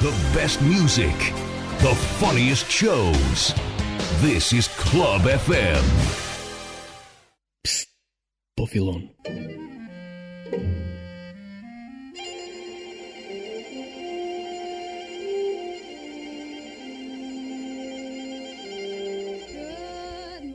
the best music, the funniest shows. This is Club FM. Psst, Buffylon. Good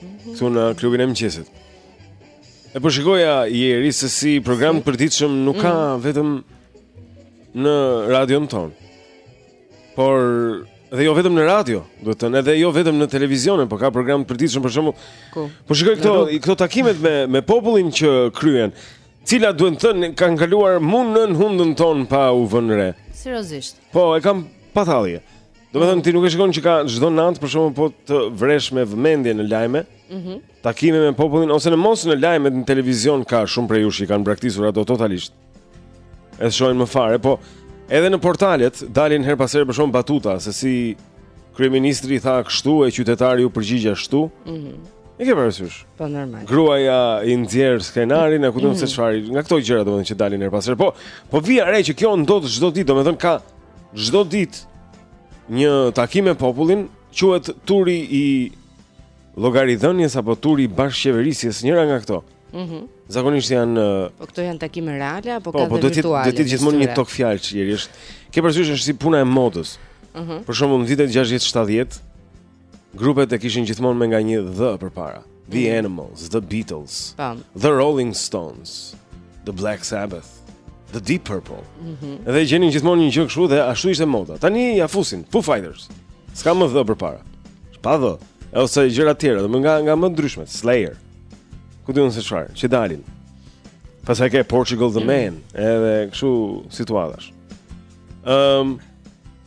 Këtu në klubin e mëngjesit. E po shikoja njeri se si program të përditshëm nuk ka mm. vetëm në radion tonë. Por dhe jo vetëm në radio, domethënë edhe jo vetëm në televizion, por ka program të përditshëm për shembull. Ku? Po shikoj këto këto takimet me me popullin që kryen. Të cilat duhet thënë kanë kaluar mu nën hundën tonë pa u vënë re. Seriozisht. Po, e kam pa tallje. Domethënë ti nuk e shikon që ka çdo natë për shembull po të vëresh me vëmendje në lajme. Mhm. Mm takime me popullin ose në mos në lajme në televizion ka shumë prej jush që i kanë braktisur ato totalisht. S'e shohin më fare, po edhe në portalet dalin herë pas here për shembull batuta se si kryeministri tha kështu e qytetari u përgjigj ashtu. Mhm. Mm e ke parasysh? Po normal. Gruaja i nxjerr skenarin, e kupton mm -hmm. se çfarë, nga këto gjëra domethënë që dalin herë pas here. Po, po vija re që kjo ndodh çdo ditë, domethënë ka çdo ditë një takim me popullin quhet turi i llogaridhënies apo turi i bashkëqeverisjes, njëra nga këto. Mhm. Mm Zakonisht janë Po këto janë takime reale apo po, ka po, virtuale? Po do të jetë gjithmonë një togfjalësh që është. Ke parasysh është si puna e modës. Mhm. Mm për shembull në vitet 60-70 Grupet e kishin gjithmonë me nga një the përpara. The mm. Animals, The Beatles, Tam. The Rolling Stones, The Black Sabbath, The Deep Purple. Mm -hmm. Dhe gjenin gjithmonë një gjë kështu dhe ashtu ishte moda. Tani ia fusin Foo Fighters. S'ka më the përpara. Pa the. E ose gjëra të tjera, domethënë nga nga më të ndryshmet, Slayer. Ku di unë se çfarë, që dalin. Pastaj ke Portugal the mm. Man, edhe kështu situatash. Ehm um,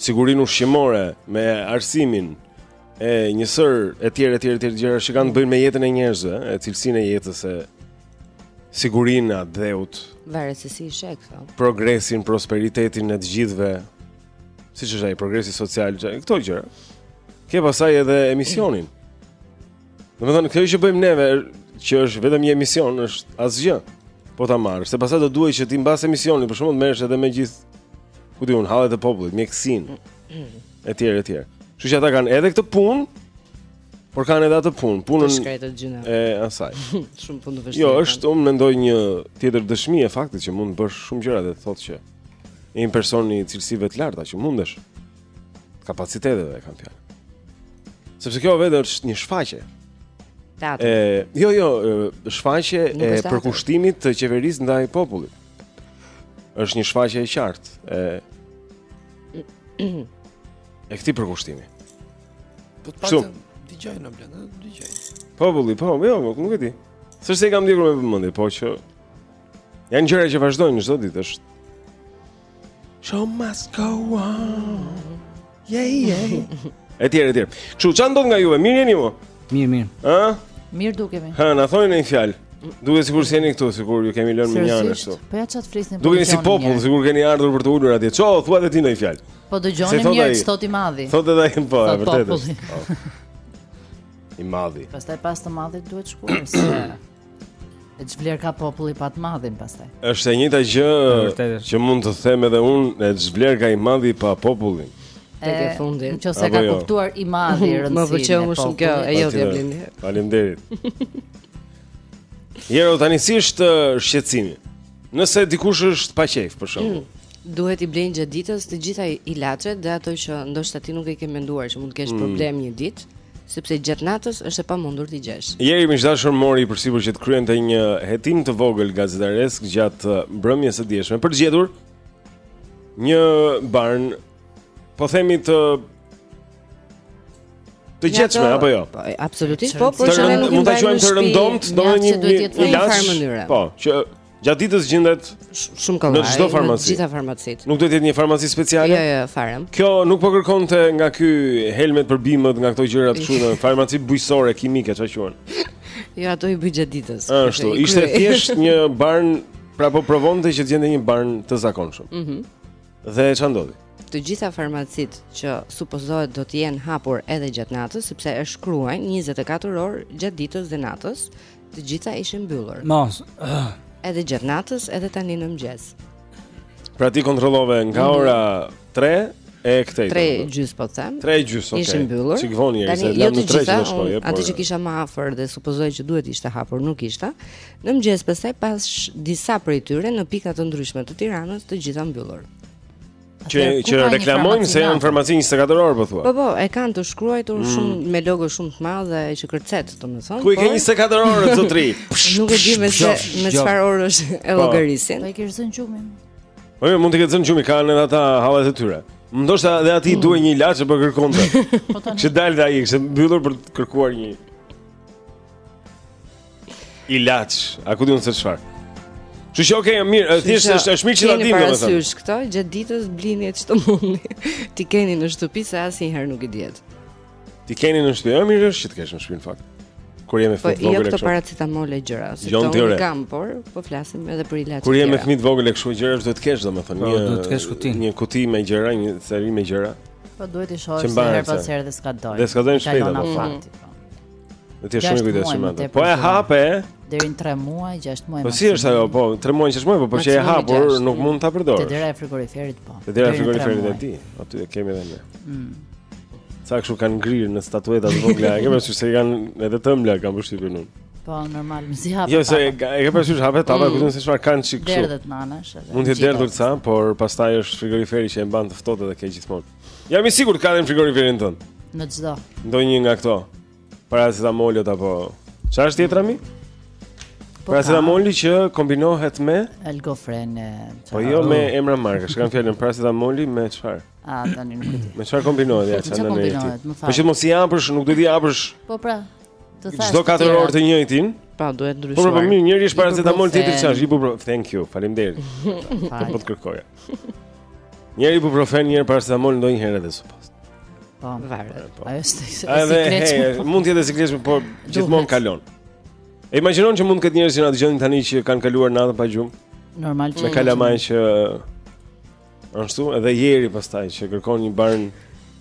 sigurinë ushqimore, me arsimin e një sërë e tjera e tjera e tjera gjëra që kanë të bëjnë me jetën e njerëzve, e cilësinë e jetës e sigurinë e atdheut. Varet se si i sheh këto. Progresin, prosperitetin e të gjithëve, siç është ai, progresi social, këto gjëra. Ke pastaj edhe emisionin. Domethënë, kjo që bëjmë neve, që është vetëm një emision, është asgjë, po ta marrësh, se pastaj do duhet që ti mbas emisionit, për shembull të merresh edhe me gjithë, ku di unë, hallet e popullit, mjekësinë, e tjera, e tjera. Kështu që ata kanë edhe këtë punë, por kanë edhe atë punë, punën e asaj. shumë punë e vështirë. Jo, është, unë mendoj një tjetër dëshmi e faktit që mund të bësh shumë gjëra dhe të thotë që je një person i cilësive të larta që mundesh. kapaciteteve kam fjalën. Sepse kjo vetë është një shfaqje. Teatri. E, jo, jo, shfaqje e përkushtimit të qeverisë ndaj popullit. Është një shfaqje e qartë e e këtij përkushtimi. Po të paktën dëgjojnë Blend, dëgjojnë. Populli, po, po, jo, nuk e di. S'është se i kam ndjekur me vëmendje, po që janë gjëra që vazhdojnë çdo ditë, është Show must go on. Yeah, yeah. Etj, etj. Çu ç'ka ndonjë nga juve? Mirë jeni ju? Mirë, mirë. Ë? Mirë dukemi. Ha, na thoni një fjalë. Duket sikur s'jeni këtu, sikur ju kemi lënë mënjanë kështu. Po ja ç'të flisni për. Duket si popull, sikur keni ardhur për t'u ulur atje. Ço, thua ti ndonjë fjalë. Po dëgjoni mirë ç'thotë i madhi. Thotë edhe ai po, e vërtetë. I madhi. Pastaj pas të madhit duhet shkuar se E ç'vlerë ka populli pa të madhin pastaj? Është e njëjta gjë që mund të them edhe unë, e ç'vlerë ka i madhi pa popullin? Tek e fundit. Nëse ka jo. kuptuar i madhi rëndësinë. Më pëlqeu më shumë kjo, e jotja Blendi. Faleminderit. Jero tani si është shqetësimi? Nëse dikush është pa qejf për shembull. Mm, duhet t'i blejnë gjatë ditës të gjitha ilaçet dhe ato që ndoshta ti nuk e ke menduar që mund të kesh mm. problem një ditë, sepse gjatë natës është e pamundur t'i gjesh. Jeri, miq të dashur, mori përsipër që të kryente një hetim të vogël gazetaresk gjatë uh, mbrëmjes së djeshme për të gjetur një barn po themi të Të gjetshme apo jo? Po, absolutisht po, por që nuk mund ta quajmë të rëndomt, domethënë një një ilaç. Po, që gjatë ditës gjendet shumë kollaj në çdo farmaci. Në gjitha farmacitë. Nuk duhet të jetë një farmaci speciale? Jo, jo, fare. Kjo nuk po kërkonte nga ky helmet për bimët, nga këto gjëra të kështu farmaci bujqësore kimike çfarë quhen. Jo, ato i bëj gjatë ditës. Ashtu, ishte thjesht një barn, pra po provonte që të gjendte një barn të zakonshëm. Mhm. Dhe ç'a ndodhi? Të gjitha farmacitë që supozohet duhet të jenë hapur edhe gjatë natës, sepse e shkruajnë 24 orë gjatë ditës dhe natës, të gjitha ishin mbyllur. Mos. Edhe gjatë natës, edhe tani në mëngjes. Pra ti kontrollove nga mhm. ora 3 e këtej. 3 gjys po them. 3 gjys, okay. Ishin mbyllur. Sqaroni ai se jo në të gjitha shkoi. Atë që kisha më afër dhe supozoj që duhet të ishte hapur, nuk ishte. Në mëngjes pastaj pashë disa prej tyre në pika të ndryshme të Tiranës, të gjitha mbyllur. Që që reklamojnë se janë farmaci 24 orë po thua. Po po, e kanë të shkruar mm. shumë me logo shumë të madhe dhe që kërcet, domethënë. Ku i ke 24 orë zotri? Nuk e di me se me çfarë orësh e po. llogarisin. Po i ka zënë gjumi. Po jo, mund t'i ketë zënë gjumi kanë edhe ata hallet e tyre. Ndoshta edhe atij mm. i duhet një ilaç apo kërkon të. Po ka dalë ai, kishte mbyllur për të kërkuar një Ilaç, a ku di unë se çfarë? Që që okej, okay, mirë, thjesht është është mirë që ta dimë domethënë. Keni parasysh këto gjatë ditës blini ç'të mundni. T'i keni në shtëpi se asnjëherë nuk i dihet. T'i keni në shtëpi, jo mirë është që të kesh në shtëpi në fakt. Kur ke fëmijë po, jo vogël e kështu. Po jo këto paracetamol e gjëra, se jo, këto nuk kam, por po flasim edhe për ilaçe. Kur ke fëmijë të vogël e kështu gjëra, duhet të kesh domethënë po, një duhet të kesh kuti. Një kuti me gjëra, një seri me gjëra. Po duhet të shohësh herë pas here dhe skadon. Dhe skadon shpejt në fakt. Do të jesh shumë i kujdesshëm atë. Po e hape. Deri në 3 muaj, 6 muaj. Po si është ajo? Po 3 muaj, 6 muaj, po po qe e hapur, nuk mund ta përdorësh. Te dera e frigoriferit po. Te dera e frigoriferit e ti. Aty e kemi edhe ne. Mm. Sa kështu kanë ngrirë në statueta të vogla, e ke parasysh se kanë edhe të ëmbla kam përshtypjen unë. Po normal, më si hapet. Jo, se e ke parasysh hapet tapa, mm. kujton se çfarë kanë çik kështu. Derdhet anash edhe. Mund të derdhet ca, por pastaj është frigoriferi që e mban të ftohtë edhe ke gjithmonë. Jam i sigurt ka në frigoriferin tënd. Në çdo. Ndonjë nga këto. Paracetamolët apo çfarë është tjetra moj? Po paracetamoli që kombinohet me algofren e Po jo me emra markash, kam fjalën paracetamoli me çfarë? A tani nuk e di. Me çfarë kombinohet ja çfarë ndonjë? Kombinohet, më fal. Po që mos i hapësh, nuk do t'i hapësh. Po pra. Të thashë. Çdo 4 orë të njëjtin. Pa, duhet ndryshuar. Po, po, po mirë, njëri është paracetamol, tjetri çfarë? Ibuprofen. Thank you. Faleminderit. Po të kërkoja. Njëri ibuprofen, njëri paracetamol ndonjëherë edhe supost. Po, varet. Po. Ajo është e sikletshme. Mund të jetë e sikletshme, por gjithmonë kalon. E imagjinon që mund të ketë njerëz që na dëgjojnë tani që kanë kaluar natën pa gjumë. Normal që. Me kalamaj që ashtu edhe Jeri pastaj që kërkon një barn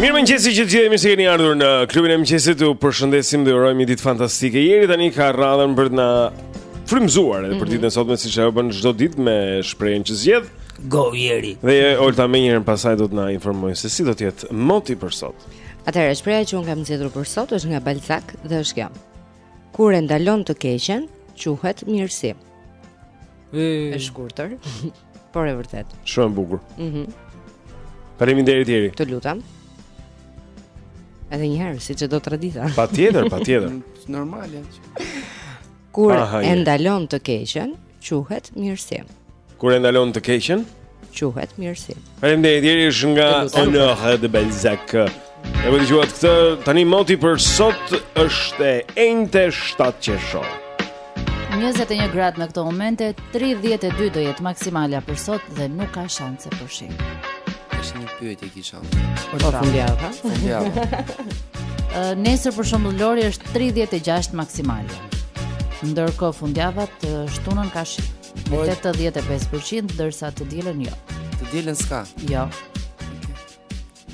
Mirëmëngjesi të gjithë mirë se keni ardhur në klubin e mëngjesit. Ju përshëndesim dhe urojmë një ditë fantastike. Jeri tani ka radhën për të na frymëzuar edhe për mhm. ditën e sotme siç ajo bën çdo ditë me shprehjen që zgjedh. Go Jeri. Dhe Olta menjëherë pastaj do të na informojë se si do të jetë moti për sot. Atëherë shprehja që unë kam zgjedhur për sot është nga Balzak dhe është kjo. Kur e ndalon të keqen, quhet mirësi. E shkurtër. Por e vërtetë. Shumë e bukur. Mhm. Mm Faleminderit Jeri. Të lutem. Edhe një herë, siç e do tradita. Patjetër, patjetër. Normale. Kur Aha, e ndalon të keqen, quhet mirësi. Kur e ndalon të keqen, quhet mirësi. Faleminderit Jeri, është nga Honore de Balzac. E e dëgjuat këtë, tani moti për sot është e enjte 7 qershor 21 gradë në këto momente, 32 do jetë maksimalja për sot dhe nuk ka shanse për shi. Një pyetje kisha Po fundjavë, ha? Po fundjavë Nesër për shembull Lori është 36 maksimalja Ndërkohë fundjava të shtunën ka shi 85% ndërsa të dielën jo Të dielën s'ka? Jo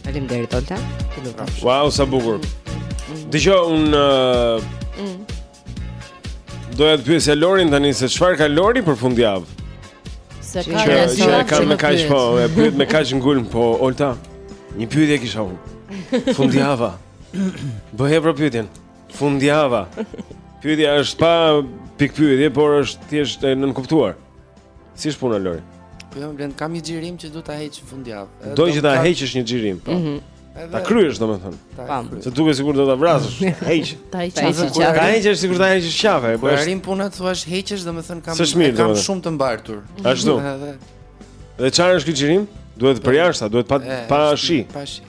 Faleminderit Olta. Të lutem. Wow, sa bukur. Dëgjo unë uh, mm. Doja të pyesja Lorin tani se çfarë ka Lori për fundjavë. Se ka që, që e kam me kaq po, e pyet me kaq ngulm po Olta. Një pyetje kisha unë. Fundjava. Bëhej për pyetjen. Fundjava. Pyetja është pa pikëpyetje, por është thjesht e nënkuptuar. Si është puna Lori? Po ja, mo, kam një xhirim që do ta heq fundjavë. Do që ta heqësh një xhirim. Po. Mhm. Ta kryesh domethënë. Pam. Se duket sikur do ta vrasësh. Heq. Ta heqësh qafe. Ta heqësh sikur ta heqësh qafe. Po arrin puna të thuash heqësh domethënë kam kam shumë të mbartura. Ashtu. Dhe çfarë është ky xhirim? Duhet përjashta, duhet pa pa shi. Pa shi.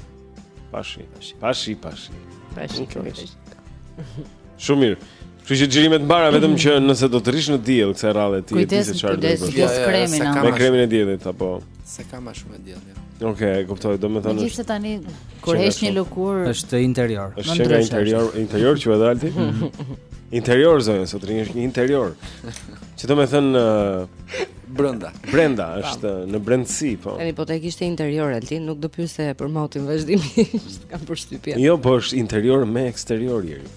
Pa shi, pa shi, pa shi, pa shi. Pa shi, okay. Pa shi. Shumë mirë. Kështu që xhirimet mbarë, vetëm që nëse do të rrish në diell kësaj radhe ti e di se çfarë do të bësh. Kujdes kremin. Ja, me kremin e diellit apo. Se ka më shumë diell. Ja. Okej, okay, e kuptoj. Domethënë. Në gjithë tani kur heq një lëkurë është interior. Është që nga interior, interior që edhe alti. Interior zonja, zotërinj është një interior. Që domethënë Brenda. Brenda është në brendësi, po. Tani po te kishte interior Alti, nuk do pyeste për motin vazhdimisht, kam përshtypje. Jo, po është interior me eksterior njeri.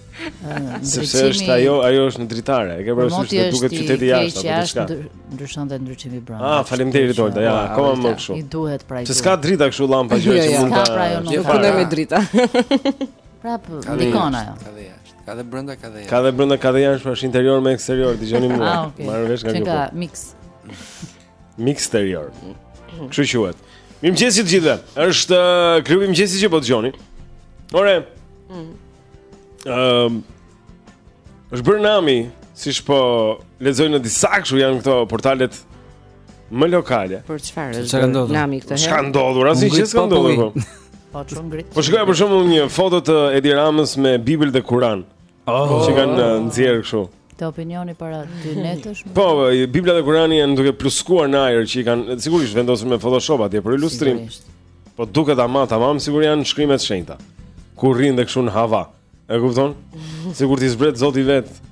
Ah, Sepse është ajo, ajo është në dritare. E ke parasysh, se duket qyteti jashtë apo diçka? Ndryshon dhe ndriçimi brenda. Ah, faleminderit Olta. Ja, akoma më kështu. I duhet pra. Se s'ka drita kështu lampa gjë që mund ta. Ka pra jo nuk ka pra, me drita. Prap ndikon ajo. Ka dhe brenda, ka dhe jashtë. Ka dhe brenda, ka dhe jashtë, pra është interior me eksterior, dëgjoni mua. Ah, okay. Marr vesh nga kjo. Ka pra mix. Mix eksterior. Kështu quhet. Mirëmëngjes të gjithëve. Është uh, klubi i mëngjesit që po dëgjoni. Ore. Mm. Ehm. Um, është bërë nami, siç po lexoj në disa kështu janë këto portalet Më lokale. Për çfarë? Çfarë ndodhi? Nami këtë herë. Çka ndodhur? Asnjë gjë s'ka ndodhur. Po, po çohen, ngrihen. Po shikoj për shembull një foto të Edi Ramës me Bibël dhe Kur'an. Oh, që kanë uh, nxjerrë kështu. Te Opinioni para dy netësh. Po, po Bibla dhe Kurani janë duke pluskuar në ajër që i kanë sigurisht vendosur me Photoshop atje për ilustrim. Po duket ama tamam sikur janë shkrime të shenjta. Kur rrinë dhe kështu në hava. E kupton? Sikur t'i zbret Zoti vetë.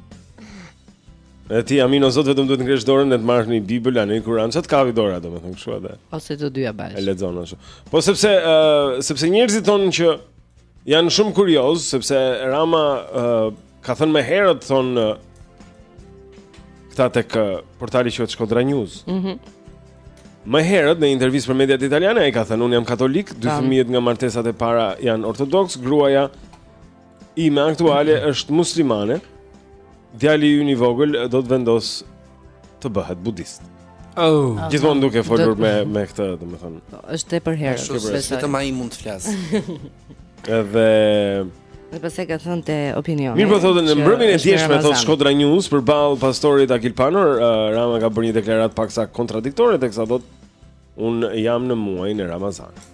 E ti amin o Zot vetëm duhet të ngresh dorën dhe të marrësh një Bibël a një Kur'an, ça të kapi dora domethënë kështu atë. Ose të dyja bashkë. E lexon ashtu. Po sepse ë uh, sepse njerëzit thonë që janë shumë kuriozë sepse Rama ë uh, ka thënë më herët thonë uh, këta tek uh, portali quhet Shkodra News. Mhm. Mm Më herët në intervistë për mediat italiane ai ka thënë unë jam katolik, dy fëmijët nga martesat e para janë ortodoksë, gruaja ime aktuale është muslimane. Djali ynë i vogël do të vendosë të bëhet budist. Oh, gjithmonë duke folur me me këtë, domethënë. Po, është tepër herët. Vetëm ai mund të flasë. Edhe Dhe pas ka thënë te Opinioni. Mirë po thotë në mbrëmjen e djeshme thotë Shkodra News përballë pastorit Akil Pano, uh, Rama ka bërë një deklaratë paksa kontradiktore teksa thotë un jam në muajin e Ramazanit.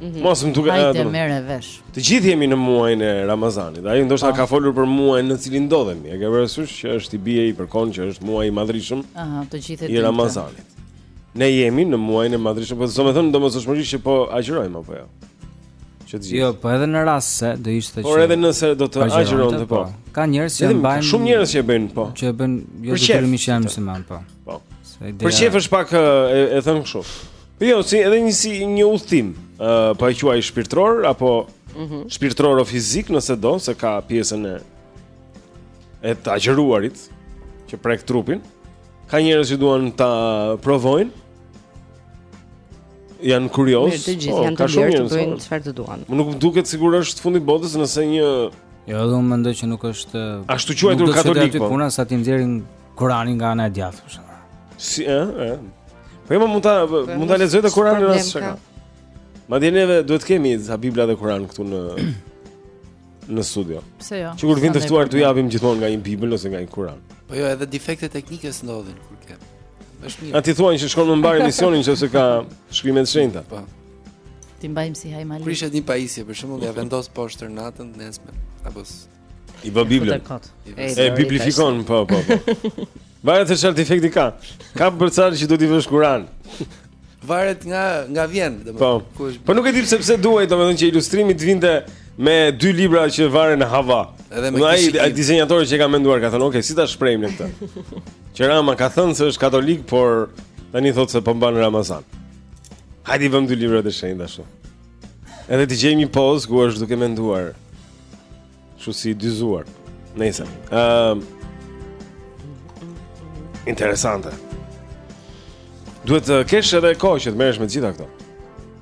Mm -hmm. Mos më duket ajo. Hajde merre vesh. Të gjithë jemi në muajin e Ramazanit. Ai ndoshta po. ka folur për muajin në cilin ndodhemi. E ke parasysh që është i bie i përkon që është muaji i madhrishëm. Aha, të gjithë e dinë. I Ramazanit. Ne jemi në muajin e madhrishëm, s'do të thotë domosdoshmërisht që po agjërojmë apo jo. Ja. Që të gjithë. Jo, po edhe në rast se do ishte që. Por edhe nëse do të agjëronte po. po. Ka njerëz që mbajnë shumë njerëz që e bëjnë po. Që e bëjnë jo vetëm që janë musliman po. Po. Për çfarë është pak e, e thënë kështu. Po jo, si edhe një si një udhtim, ë uh, po e quaj shpirtëror apo ëh mm -hmm. shpirtëror o fizik nëse do se ka pjesën e e të agjëruarit që prek trupin. Ka njerëz që duan ta provojnë. Janë kurioz. Mirë, të gjithë po, janë të lirë të bëjnë po. çfarë të duan. Mua nuk duket sikur është fundi i botës nëse një Jo, edhe unë mendoj që nuk është Ashtu quajtur katolik. Po. Puna sa t'i nxjerrin Kur'anin nga ana e djathtë, për shembull. Si, ë, ë. Po jam mund ta po, mund ta lexojë Kur'anin s'ka çka. Madje neve duhet të kemi ca Bibla dhe Kur'an këtu në në studio. Pse jo? Që kur vijnë të ftuar t'u japim gjithmonë nga një Bibël ose nga një Kur'an. Po jo, edhe defekte teknike s'ndodhin kur ke. Është mirë. A ti thua që shkon më mbarë emisioni nëse ka shkrime të shenjta. Po. T'i mbajmë si hajmali. Prishet një pajisje, për shembull, ia vendos poshtë natën nesër. Apo i vë Biblën. E biblifikon, po, po, po. Varet se çfarë defekti ka. Ka për çfarë që do t'i vësh Kur'an. Varet nga nga vjen, domethënë. Po. Kush... Po nuk e di pse pse duhet domethënë që ilustrimi të vinte me dy libra që varen në hava. Edhe me ai ai dizenjatori që e ka menduar ka thënë, "Ok, si ta shprehim ne këtë?" që Rama ka thënë se është katolik, por tani thotë se po mban Ramazan. Hajde vëmë dy libra të shenjtë ashtu. Edhe të gjejmë një pozë ku është duke menduar. Kështu si i dyzuar. Nëse. Ëm. Uh, Interesante. Duhet të kesh edhe kohë që të merresh me të gjitha këto.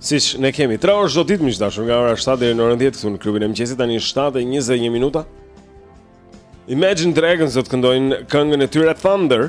Siç ne kemi 3 orë çdo ditë miq të dashur nga ora 7 deri në orën 10 këtu në klubin e mëngjesit tani është 7:21 minuta. Imagine Dragons do të këndojnë këngën e tyre Thunder.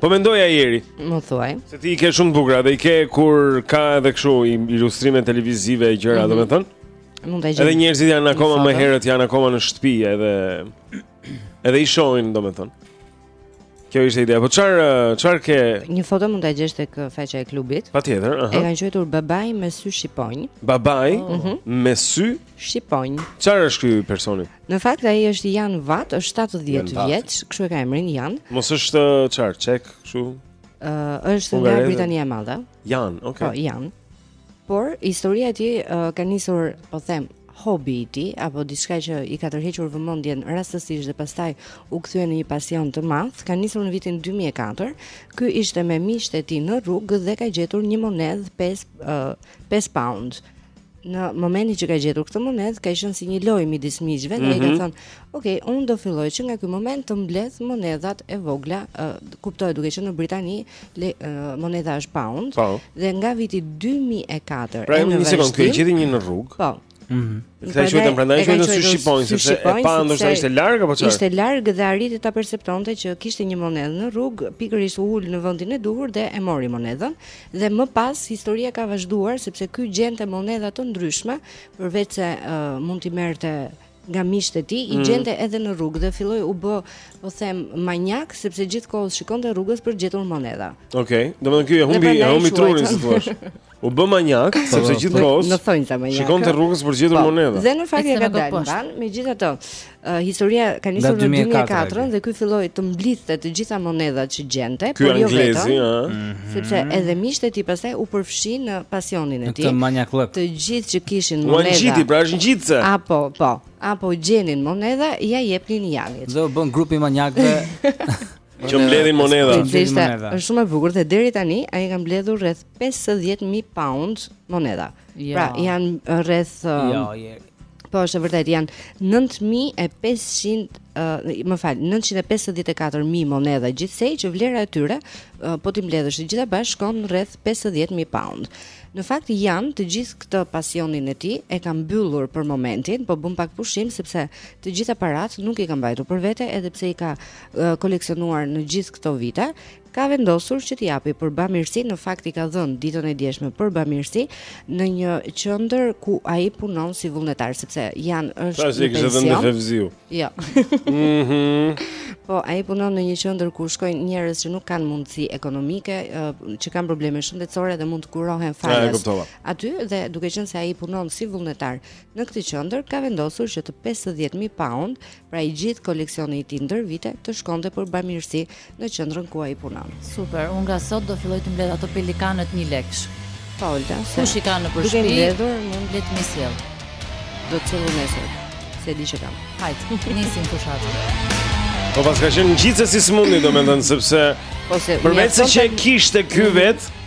Po mendoja Jeri. Më thuaj. Se ti i ke shumë të bukura dhe i ke kur ka edhe kështu ilustrime televizive e gjëra, mm -hmm. domethënë. Mund ta gjej. Edhe njerëzit janë akoma më herët, janë akoma në shtëpi edhe edhe i shohin domethënë. Kjo ishte ideja. Po çfarë çfarë ke? Një foto mund ta gjesh tek uh, faqja e klubit. Patjetër, aha. E kanë quajtur babai me sy shqiponje. Babai oh. Mhm. me sy Shqiponj. Çfarë është ky personi? Në fakt ai është Jan Vat, është 70 vjeç, kështu e ka emrin Jan. Mos është çfarë, çek, kështu? Ë, është nga Britania e Madhe. Jan, okay. Po, Jan. Por historia e tij ka nisur, po them, hobi i tij apo diçka që i ka tërhequr vëmendjen rastësisht dhe pastaj u kthye në një pasion të madh, ka nisur në vitin 2004. Ky ishte me miqtë e tij në rrugë dhe ka gjetur një monedhë 5 uh, 5 pound. në momentin që ka gjetur këtë monedhë, ka qenë si një lojë midis miqve, mm -hmm. dhe ai ka mhm. thënë, "Ok, unë do filloj që nga ky moment të mbledh monedhat e vogla, uh, kuptoj duke qenë në Britani, le, uh, monedha është pound, pa. Po. dhe nga viti 2004 pra, e në vazhdim." Pra, një sekondë, ky gjeti një në rrugë. Po. Mhm. Këtë e quajtën prandaj, e quajtën sy shqiponjë, sepse e pa ndoshta ishte larg apo çfarë? Ishte larg dhe arriti ta perceptonte që kishte një monedhë në rrugë, pikërisht u ul në vendin e duhur dhe e mori monedhën. Dhe më pas historia ka vazhduar sepse ky gjente monedha të ndryshme, përveç se uh, mund t'i merrte nga miqtë e tij, i mm. gjente edhe në rrugë dhe filloi u bë, po them, manjak sepse gjithkohë shikonte rrugës për gjetur monedha. Okej, okay. domethënë ky e humbi, e humbi trurin si të thuash. U bë manjak po, sepse po. gjithkohë në thonjëza manjak. Shikonte rrugës për gjetur po, monedha. Dhe në fakt ia ka dalë mbanë, megjithatë, Uh, historia ka nisur në 2004 dhe ky filloi të mblidhte të gjitha monedhat që gjente, ky por jo vetëm. Ëh. Mm -hmm. Sepse edhe miqtë e tij pastaj u përfshinë në pasionin e tij. Te manjak klub, të gjithë që kishin monedha. Ua ngjiti, pra është ngjitëse. Apo, po. Apo gjenin monedha, ia jepnin Janit. Dhe u bënë grupi i manjakëve. Që mbledhin monedha. Që mbledhin monedha. Është shumë e bukur dhe deri tani ai ka mbledhur rreth 50000 pound monedha. Jo. Pra janë rreth um, Jo, jo. Po është e vërtetë, janë 9500 uh, më fal 954000 monedha gjithsej që vlera e tyre uh, po t'i mbledhësh të gjitha bashkë shkon rreth 50000 pound. Në fakt Jani të gjithë këtë pasionin e tij e ka mbyllur për momentin, po bën pak pushim sepse të gjitha paratë nuk i ka mbajtur për vete, edhe pse i ka koleksionuar në gjithë këto vite, ka vendosur që t'i japi për bamirësi, në fakt i ka dhënë ditën e djeshme për bamirësi në një qendër ku ai punon si vullnetar, sepse Jani është pra, në pension. Jo. Mhm. Po, ai punon në një qendër ku shkojnë njerëz që nuk kanë mundësi ekonomike, që kanë probleme shëndetësore dhe mund të kurohen falas. Aty dhe duke qenë se ai punon si vullnetar Në këtë qendër ka vendosur që të pesëdhjetë mijë paund, pra i gjithë koleksioni i tij ndër vite, të shkonte për bamirësi në qendrën ku ai punon. Super, unë nga sot do filloj të mbledh ato pelikanët një lekësh. Paulta, se kush i ka nëpër shpi, duke mbledhur mund t'i mbledhë, t'i sjellë. Do t'i sjell nesër, se e di që kam. Hajt, nisim fushatën. Po paska qenë gjithsesi sëmundje, domethënë sepse po se përveç se kishte ky mhm. vetë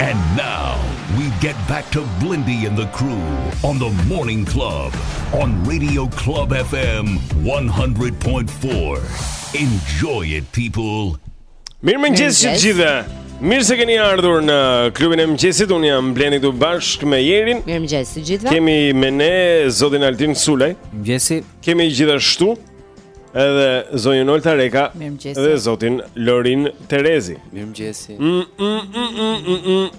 And now we get back to Blendi and the crew on the morning club on radio club FM 100.4. Enjoy it people. Mirë mëngjes të gjithëve. Mirë se keni ardhur në klubin e mëngjesit. Un jam Blendi këtu bashkë me Jerin. Mirë mëngjes të gjithëve. Kemi me ne zotin Altin Sulaj. Mëngjesi. Kemi gjithashtu Edhe zonjën Olta Reka dhe zotin Lorin Terezi. Mirëmëngjesi. Mm, mm,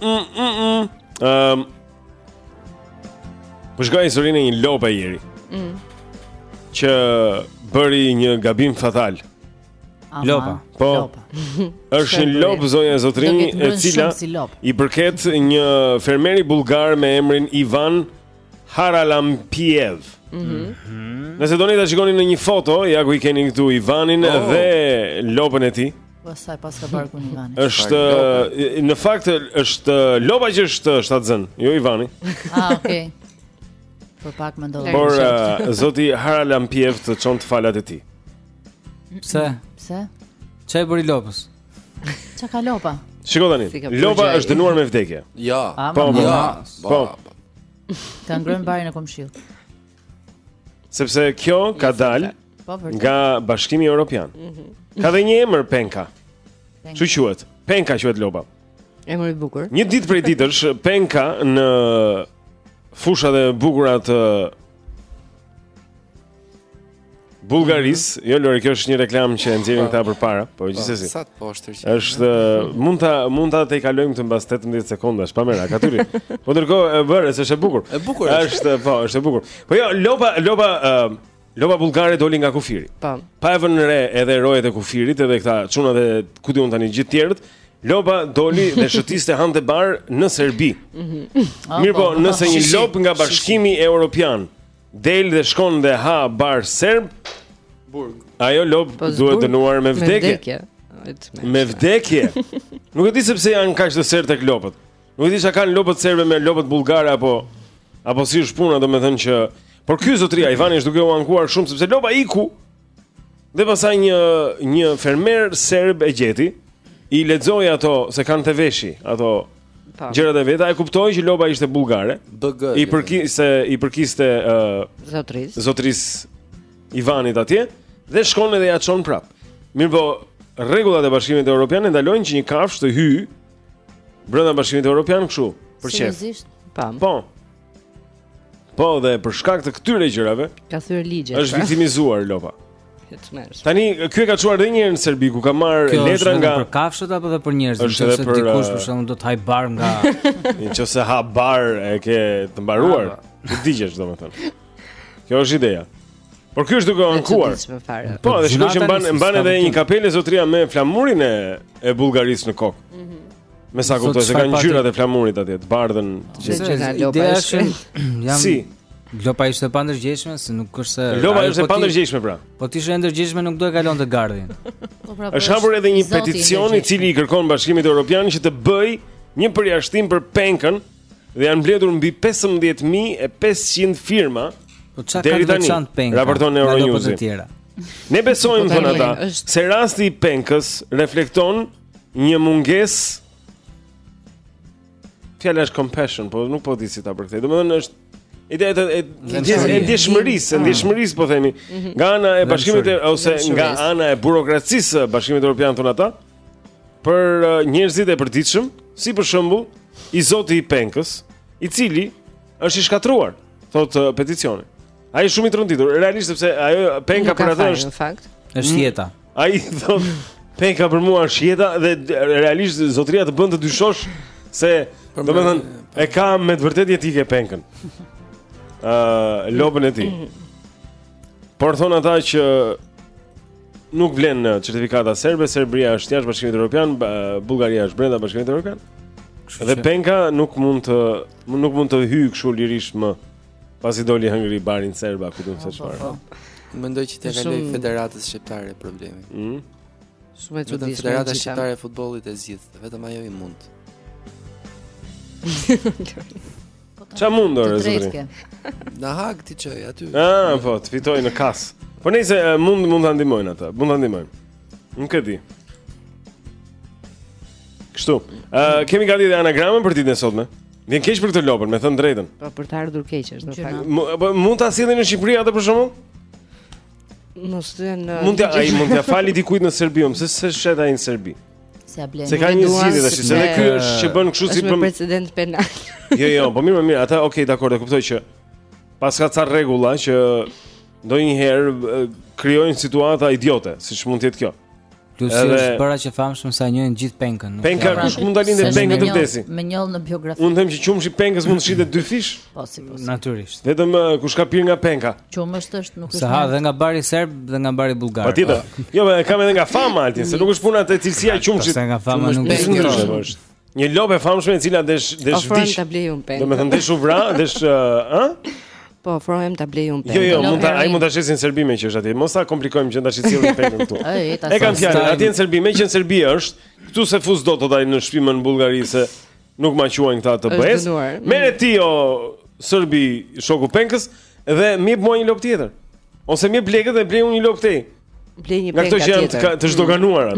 mm, Ëm. Po tregoj historinë e një lope, Jeri. Mm. Që bëri një gabim fatal. Aha, lopa. Po. Lopa. Është një lop zonja zotrin e cila si i përket një fermeri bullgar me emrin Ivan Haralampiev. Mhm. Mm Nëse doni ta shikoni në një foto, ja ku i keni këtu Ivanin oh. dhe lopën e tij. Pastaj paska barkun Ivani. Është në fakt është lopa që është shtatzën, jo Ivani. Ah, okay. Por pak më ndodhi. Por uh, zoti Haralampiev të çon të falat e tij. Pse? Pse? Ça i bëri lopës? Ça ka lopa? Shiko tani. Lopa është dënuar me vdekje. Jo. Po, po. Ja. Po. Ka ngrënë barin e komshiut. Sepse kjo ka dal po, nga Bashkimi Evropian. Mhm. Ka dhe një emër penka. Ça quhet? Penka quhet lopa. Emër i bukur. Një ditë prej ditësh penka në fushat e bukura të Bulgaris, jo Lori, kjo është një reklamë që e nxjerrim këta përpara, po, po gjithsesi. Sa të poshtër që. Është mund ta mund ta kalojmë këtë mbas 18 sekondash, pa merak aty. Po ndërkohë e vërë, është e bukur. E bukur është. Është po, është e bukur. Po jo, lopa lopa uh, lopa bullgare doli nga kufiri. Po. Pa e vënë re edhe rojet e kufirit edhe këta çunat e kufirit tani gjithë tjerët. Lopa doli dhe shëtiste hante bar në Serbi. Mhm. Mirëpo, nëse një lop nga Bashkimi Evropian Del dhe shkon dhe ha bar serb. Burg. Ajo lopë po duhet dënuar me vdekje. Me vdekje. Nuk e di sepse janë kaq të sertë te lopët. Nuk e di ça kanë lopët serbe me lopët bullgare apo apo si është puna, domethënë që por ky zotria Ivani është duke u ankuar shumë sepse lopa iku. Dhe pastaj një, një fermer serb e gjeti I lexoi ato ç'i kanë te veshi Ato po. gjërat e veta E kuptoi që lopa ishte bullgare BG, I përkiste, i përkiste uh, Zotris Zotris Ivanit atje Dhe shkon edhe ia çon prap Mirëpo rregullat e Bashkimit Europian E ndalojnë që një kafsh të hyjë Brënda Bashkimit Europian kshu Për qejf Seriozisht Po Po Po dhe për shkak të këtyre gjërave ka thyer ligjet. Është pra viktimizuar lopa. Tani ky e ka çuar edhe një herë në Serbi ku ka marrë letra nga për kafshët apo edhe për njerëzit, nëse edhe për... dikush për shembull do të hajë bar nga nëse ha bar e ke të mbaruar. Ti digjesh domethënë. Kjo është ideja. Por ky është duke u ankuar. Po, dhe shikoj që mban mban edhe një kapelë zotria me flamurin e e Bullgarisë në kokë. Mhm. Me sa kuptoj, se kanë ngjyrat e flamurit atje, të bardhën, të gjitha. Ideja është jam si Lopa ishte e pandërgjegjshme, se nuk është se Lopa ishte po e pandërgjegjshme pra. Po të ishte e ndërgjegjshme nuk do e kalonte gardhin. Po pra. Është po, hapur edhe një peticion i cili i kërkon Bashkimit Evropian që të bëjë një përjashtim për Penkën dhe janë mbledhur mbi 15500 firma. Po çfarë ka të veçantë Penka? Raporton Euronews. Ne besojmë thonë ata se rasti i Penkës reflekton Një mungesë Fjala është compassion, po nuk po di si ta përkthej Domethënë është ideja e e ndjeshmërisë, e ah. ndjeshmërisë po themi. Mhm. Nga ana e bashkimit ose nga ana e burokracisë së Bashkimit Evropian thonë ata për uh, njerëzit e përditshëm, si për shembull i zoti i Penkës, i cili është i shkatërruar, thotë uh, peticioni. Ai është shumë i tronditur, realisht sepse ajo Penka për atë është në fakt. Është mm. jeta. Ai thotë Penka për mua është jeta dhe realisht zotëria të bën të dyshosh se domethënë e ka me të vërtetë jetike Penkën. Ë uh, lopën e tij. Por thonë ata që nuk vlen uh, certifikata serbe, Serbia është jashtë Bashkimit Evropian, Bullgaria është brenda Bashkimit Evropian. Dhe Penka nuk mund të nuk mund të hyjë kështu lirisht më Pasi doli hëngri barin serb, ku duhet të po, çfarë. Po, po. Mendoj që t'i kalojë Federatës Shqiptare problemi. Ëh. Mm? Shumë e çuditshme. Federata Shqiptare e Futbollit e zgjidh, vetëm ajo i mund. Ça mund dhe rezultati? Në hak ti qëj, aty Ah, po, të fitojë në KAS Po nejse, mund, mund ta ndihmojnë ata Mund ta ndihmojnë Në këtë Kështu uh, Kemi gati dhe anagramën për ditën e sotme Vjen keq për këtë lopën, me thënë të drejtën. Po për të ardhur keq është, do të thotë. Po mund ta sjellë në Shqipëri atë për shembull? Mos thën në Mund të ai mund t'ia falë dikujt në Serbi, ose e shet ai në Serbi. S'ia blen. Se ka një zgjidhje tash, se edhe ky është që bën kështu si bën. Është precedent penal. Jo, jo, po mirë, po mirë, ata okay, dakord, e kuptoj që paska ca rregulla që ndonjëherë krijojnë situata idiote, siç mund të jetë kjo. Plus që është bërë aq e famshme sa e njohin gjithë Penkën. Penka pra, kush mund ta lërë Penkën të vdesë? Me njëll në biografi. Unë them që qumshti i Penkës mund të shitet dyfish? Po si jo. Natyrisht. Vetëm uh, kush ka pirë nga Penka. Qumësht është nuk është. Se ha dhe nga bari serb dhe nga bari bullgar. Patjetër. Jo, unë e kam edhe nga fama Altin, se nuk është puna te cilësia e qumshtit. Sa nga fama nuk është. Një lopë e famshme e cila desh desh vdiq. Ofrohem ta blej unë Penkën. Domethënë desh u vra, desh ë? Po ofrohem ta blej unë Penkën. Jo, jo, mund ta ai mund ta shesin në Serbi meqë është atje. Mos ta komplikojmë që ndash ti sillim Penkën këtu. E kam fjalën, atje në Serbi, meqë në Serbi është, këtu s'e fus dot atë në shtëpi më në Bullgari se nuk ma lejojnë këta të BE-s. Merre ti o Serbi shoku Penkën dhe më jep një lopë tjetër. Ose më jep lekët dhe blej unë një lopë tje. Blej një Penkë tjetër. Nga këto që janë të zhdoganuara.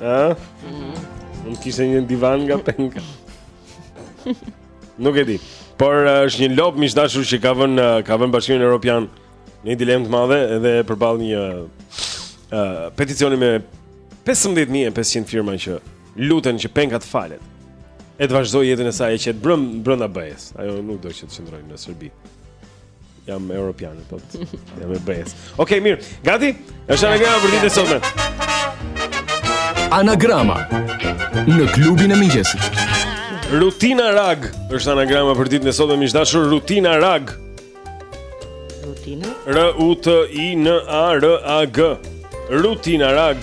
Ëh? Nuk kishte një divan nga Penka. Nuk e di. Por eh, është një lopë miq të dashur që ka vënë eh, ka vënë Bashkimin Evropian në një dilemë të madhe dhe përballë një uh, peticioni me 15500 firma që luten që Penka të falet. E të vazhdojë jetën e saj e qetë brën brenda BE-s. Ajo nuk do që të qëndrojë në Serbi. Jam europiane, po. Jam e BE-s. Okej, okay, mirë. Gati? Është anagrama për ditën e sotme. Anagrama në klubin e mëngjesit. Rutina rag është anagrama për ditën e sotme, miq të dashur, rutina rag. Rutina? R U T I N A R A G. Rutina rag.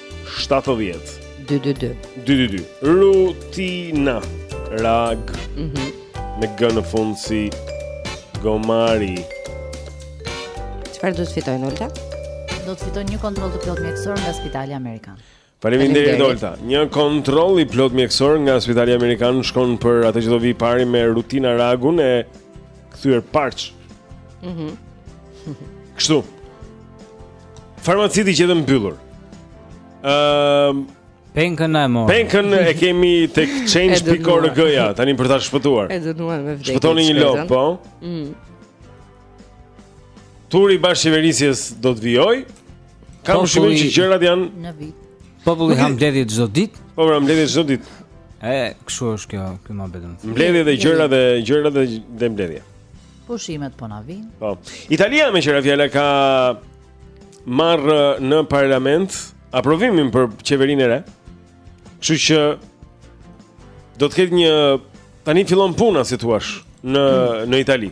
70 222 222 Rutina Rag mm -hmm. Me gë në fund si gomari Çfarë do të fitojnë Olta? Do të fitojnë një kontroll të plot mjekësor nga Spitali Amerikan Faleminderit Olta. Një kontroll i plot mjekësor nga Spitali Amerikan shkon për atë që do vijë i pari me rutina ragun e kthyer mbarë. Mhm. Mm Kështu. Farmacitë i gjetëm mbyllur. Ëm uh, Penkën e morëm. Penkën e kemi tek change.org-ja tani për ta shpëtuar. E dënuar me vdekje. Shpëtoni një lopë, po. Mm. Turi i bashkëqeverisjes do të vijojë. Kam po, shumë që gjërat janë në vit. Populli ka mbledhje çdo ditë. Po pra mbledhje çdo ditë. E, kështu është kjo, kjo më betën. Mbledhje dhe gjëra dhe gjëra dhe dhe mbledhje. Pushimet po na vijnë. Po. Italia meqë ra fjala ka marrë në parlament aprovimin për qeverinë e re. Kështu që do të ketë një tani fillon puna si i thua në në Itali.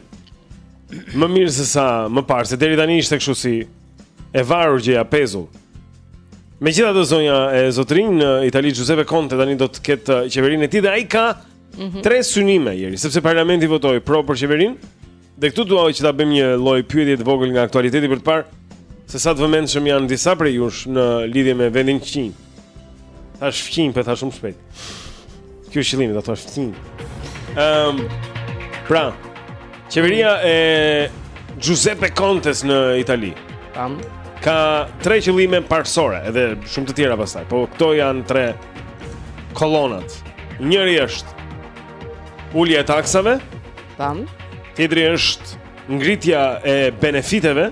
Më mirë se sa më parë, se deri tani ishte kështu si e varur gjëja pezull. Megjithatë zonja e zotërinj në Itali Giuseppe Conte tani do të ketë qeverinë e tij dhe ai ka Mm -hmm. Tre synime i ri, sepse parlamenti votoi pro për qeverinë. Dhe këtu dua që ta bëjmë një lloj pyetje të vogël nga aktualiteti për të parë se sa të vëmendshëm janë disa prej jush në lidhje me vendin fqinj. Thashë fqinj, po e thashë shumë shpejt. Ky është qëllimi, do të thosh fqinj. Ehm, um, pra, Qeveria e Giuseppe Contes në Itali. Ka tre qëllime parësore, edhe shumë të tjera pastaj, po këto janë tre kolonat. Njëra është ulja e taksave. Tjetri është ngritja e benefiteve.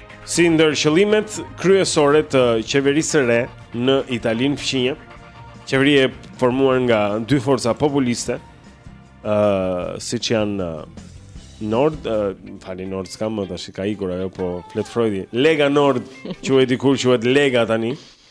Si ndër qëllimet kryesore të qeverisë së re në Italinë fqinje, qeveria e formuar nga dy forca populiste, ë uh, siç janë uh, Nord, uh, fal, Nord s'ka më, tashi ka ikur ajo po flet Freudi. Lega Nord quhej dikur, quhet Lega tani.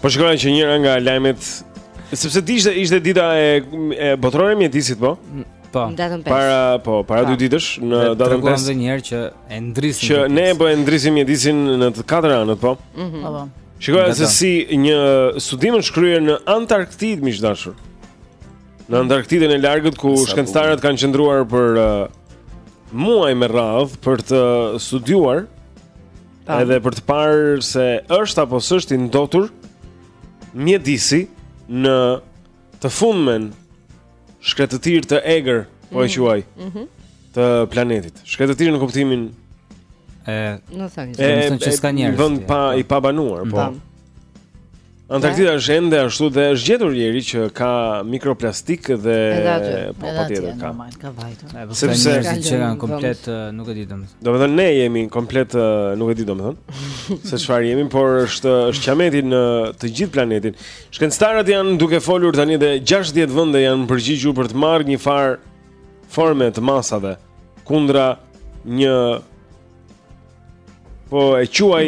Po shikoja që njëra nga lajmet sepse ishte ishte dita e, e botërore e mjedisit, po? Po. Në datën 5. Para, po, para dy ditësh në datën 5 edhe një herë që e ndotim. Që ne po e ndotim mjedisin në të katër anët, po. Mhm. Po, po. Shikoja se si një studim është kryer në Antarktidë, miq të dashur. Në Antarktidën e largët ku shkencëtarët kanë qëndruar për uh, muaj me radhë për të studiuar Edhe për të parë se është apo s'është i ndotur mjedisi në të fundmen shkretëtirë të egër, po e mhm. quaj, mm -hmm. të planetit. Shkretëtirë në kuptimin domethënë, që s'ka njerëz. Vend i pabanuar, po. Antarktida është ende ashtu dhe është gjetur Jeri që ka mikroplastikë dhe po patjetër ka. Ka vajtur. Sepse që janë komplet nuk e di domethënë. Domethënë ne jemi komplet nuk e di domethënë se çfarë jemi, por është është qameti në të gjithë planetin. Shkencëtarët janë duke folur tani dhe 60 vende janë përgjigjur për të marrë një farë forme të masave kundra një po e quaj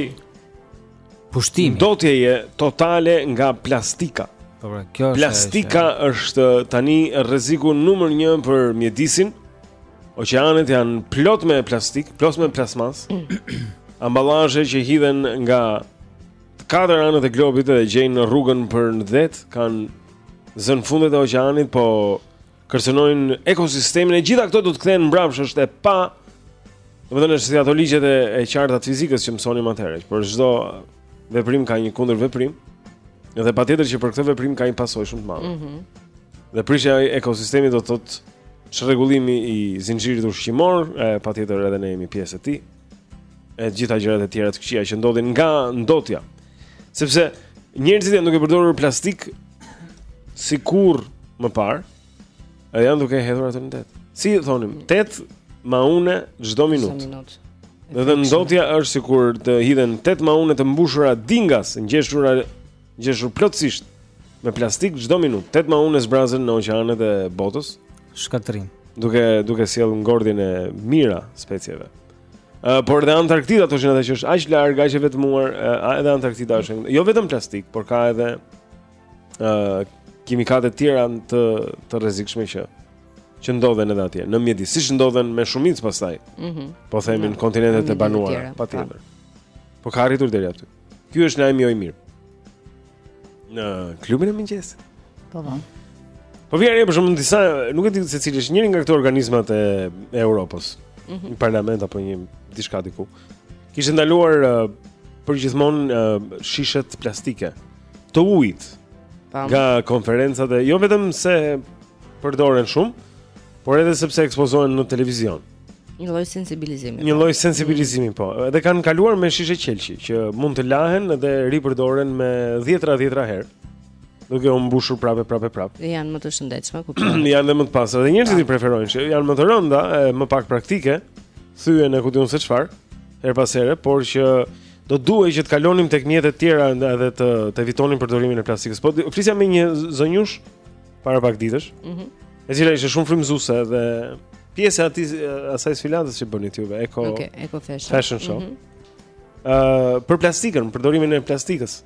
Pushtimi. Ndotje totale nga plastika. Po pra, kjo është. Plastika e, është tani rreziku numër 1 për mjedisin. Oqeanet janë plot me plastikë, plot me plasmas. Ambalazhe që hidhen nga katër anët e globit dhe gjejnë rrugën për në det, kanë zënë fundet e oqeanit, po kërcënojnë ekosistemin e gjitha këto do të kthehen mbrapsht është e pa domethënë si ato ligjet e, e qarta të fizikës që mësonim atëherë por çdo veprim ka një kundërveprim dhe patjetër që për këtë veprim ka një pasojë shumë të madhe mm -hmm. dhe prishja e ekosistemit do të thotë çrregullimi i zinxhirit ushqimor e patjetër edhe ne jemi pjesë e tij e të gjitha gjërat e tjera të këqija që ndodhin nga ndotja Sepse njerëzit janë duke përdorur plastikë si kurrë më parë, e janë duke hedhur atë në det. Si thonim, tetë maune çdo minutë. Minut. Dhe dhe ndotja është sikur të hidhen tetë maune të mbushura dingas, ngjeshura ngjeshur plotësisht me plastikë çdo minutë. Tetë maune zbrazen në oqeanet e botës, Shkatërrim. duke duke sjellë ngordhjen e mijëra specieve. Uh, por dhe Antarktida thoshin ata që është aq larg, aq e vetmuar, uh, edhe Antarktida është. Jo vetëm plastikë, por ka edhe ë uh, kimikate të tjera të të rrezikshme që që ndodhen edhe atje në mjedis, siç ndodhen me shumicë pastaj. Mhm. Mm po themi në kontinentet e banuara, patjetër. Po ka arritur deri aty. Ky është lajmi jo i mirë. Në klubin e mëngjesit. Po po. Po vjen për shumë disa, nuk e di se cili ishte njëri nga këto organizmat e, e Europës. Mm -hmm. Një parlament apo një diçka diku. Kishte ndaluar uh, përgjithmonë uh, shishet plastike të ujit. Tam. Nga konferencat e jo vetëm se përdoren shumë, por edhe sepse ekspozohen në televizion. Një lloj sensibilizimi. Një lloj sensibilizimi mm. po. Dhe kanë kaluar me shishe qelqi që mund të lahen dhe ripërdoren me dhjetëra dhjetëra herë. Duke u mbushur prapë prapë prapë. Dhe janë më të shëndetshme, kuptoj. janë dhe më të pastra. Dhe njerëzit i preferojnë që janë më të rënda, e, më pak praktike, thyhen e ku di unë se çfarë, herë pas here, por që do duhej që të kalonim tek mjete të tjera edhe të të evitonim përdorimin e plastikës. Po flisja me një zonjush para pak ditësh. Mhm. Mm e cila ishte shumë frymëzuese dhe pjesë e atij asaj sfilatës që bënit ju, Eco okay, Eco Fashion. Fashion show. Mhm. Ëh, mm -hmm. uh, për plastikën, përdorimin e plastikës.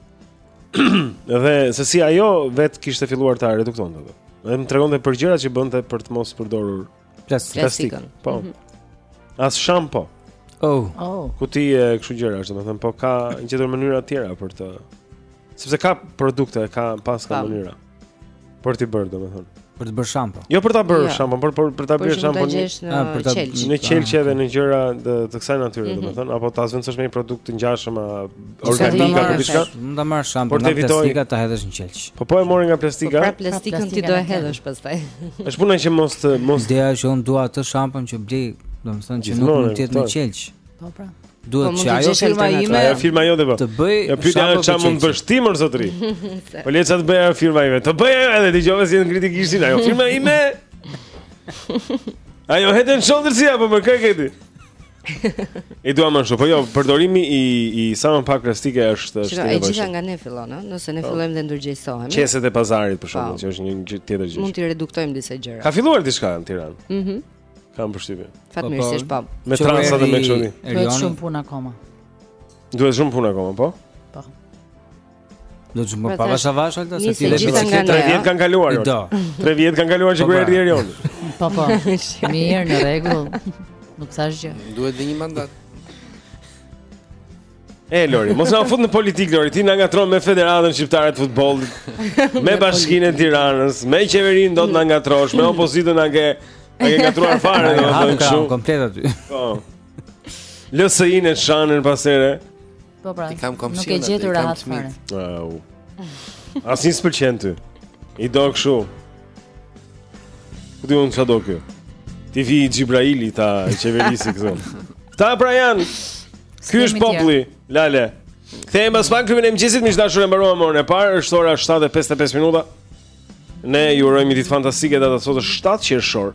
dhe se si ajo vetë kishte filluar ta reduktonte atë. Dhe më tregonte për gjërat që bënte për të mos përdorur plastikën. Plastikën. Po. Mm -hmm. As shampo. Oh. Oh. Kuti e kështu gjëra, domethënë po ka gjetur mënyra të tjera për të sepse ka produkte, ka paska mënyra. Për t'i bërë, domethënë. Për të bërë shampo. Jo për ta bërë jo. shampo, por për për ta bërë shampo në ah, për ta në qelqe edhe në gjëra të, të kësaj natyre, mm -hmm. domethënë, apo ta zvendësosh me një produkt të ngjashëm a organik apo diçka. Mund ta marrësh shampo nga plastika ta hedhësh në qelq. Po po e morën nga plastika. Po pra plastikën ti do e hedhësh pastaj. Është puna që mos të mos Ideja është që unë dua atë shampon që blej, domethënë që nuk mund të jetë në qelq. Po pra. Duhet po, që ajo firma ime, ajo firma jote po. Të bëj. Ja pyetja është çfarë mund të bësh ti more zotri? Po le të bëj ajo firma ime. Të bëj edhe ti jove si kritikisht ajo firma ime. Ajo head and shoulders ja po më kë ke ti? E dua më shumë, po jo, përdorimi i i sa më pak plastike është është e gjitha nga ne fillon, ëh, nëse ne po. fillojmë dhe ndërgjegjësohemi. Qeset e pazarit për shembull, po. që është një gjë tjetër gjë. Mund të reduktojmë disa gjëra. Ka filluar diçka në Tiranë. Mhm. Kam përshtypje. Fatmirësisht po. po. Me transa dhe me Çunin. Duhet shumë punë akoma. Duhet shumë punë akoma, po? Po. Do të shumë pa vasha vasha alta se ti lesh të tre vjet kanë kaluar. Do. Tre vjet kanë kaluar që kur erdhi Erion. Po po. Mirë, në rregull. Nuk thashë gjë. Duhet dhe një mandat. E Lori, mos na fut në politikë Lori, ti na ngatërron me Federatën Shqiptare të Futbollit, me Bashkinë e Tiranës, me qeverinë do të na ngatërrosh, me opozitën na ke na ke ngatërruar fare domethënë kështu. Ka komplet aty. Po. LSI-në e shamë pasere. Po pra. T'i kam komshin. Nuk e gjetur rahat fare. Au. Asin s'pëlqen ty. I do kështu. Ku di unë ça do kjo Të vijë Xhibraili ta qeverisë Këta pra janë Ky është populli Lale Kthehemi pas pak klubin e mëngjesit, miq të dashur, e mbaruam orën e parë, është ora 7:55 minuta. Ne ju urojmë një ditë fantastike data sot është 7 qershor.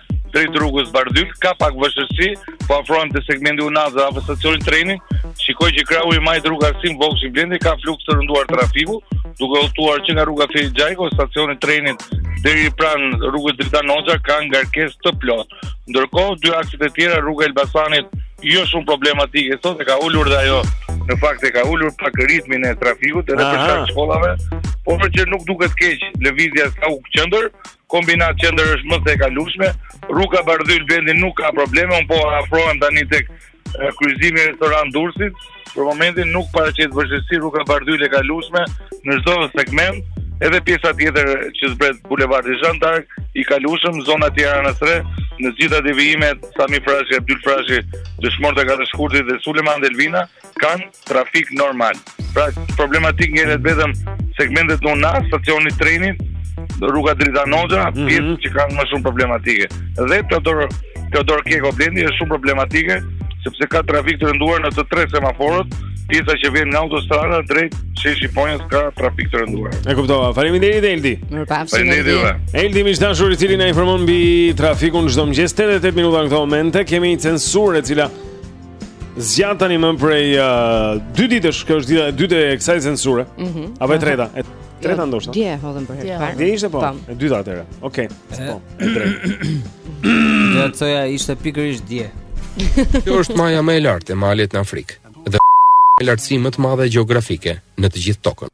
drejt rrugës Bardhyl, ka pak vështirësi, po afrohem te segmenti Unazë dhe apo stacioni i trenit. Shikoj që krahu i majtë rruga Asim Vokshi Blendi ka fluks të rënduar trafiku, duke udhëtuar që nga rruga Ferit Xhajko, stacioni i trenit deri pranë rrugës Dritan Hoxha ka ngarkesë të plotë. Ndërkohë, dy akset e tjera rruga e Elbasanit jo shumë problematike sot e ka ulur dhe ajo në fakt e ka ulur pak ritmin e trafikut edhe për shkak të shkollave por që nuk duket keq lëvizja Sauk qendër Kombinat qendër është më se e kalueshme. Rruga Bardhyl Blendi nuk ka probleme, unë po afrohem tani tek kryqëzimi i restorant Durrësit. Për momentin nuk paraqet vështirësi rruga Bardhyl e kalueshme në çdo segment, edhe pjesa tjetër që zbret bulevardi Zhan d'Ark i kalueshëm zona e Tiranës së Re, në të gjitha devijimet Sami Frashëri, Abdyl Frashëri, Dëshmorët e Katër Shkurtit dhe Sulejman Delvina kanë trafik normal. Pra problematike ngelen vetëm segmentet në Unazë, stacioni i trenit, rruga Dritan Hoxha, mm -hmm. pjesë që janë më shumë problematike. Dhe Teodor Teodor Keko Blendi është shumë problematike sepse ka trafik të rënduar në të tre semaforët, pjesa që vjen nga autostrada drejt sheshit Shqiponja ka trafik të rënduar. E kuptova. Faleminderit Eldi. Faleminderit. Eldi miq të dashur i cili na informon mbi trafikun çdo mëngjes 8 e 8 minuta në këtë moment. Kemi një censurë e cila zgjat tani më prej uh, dy ditësh, kjo është dita e dytë e kësaj censure. Mm -hmm. Apo e treta, e treta jo, ndoshta. Dje e hodhën për herë të parë. Dje ishte po, e dyta atëherë. Okej. Okay. Po. Ja çoja ishte pikërisht dje. Kjo është maja më e lartë e malit në Afrikë dhe lartësi më të madhe gjeografike në të gjithë tokën.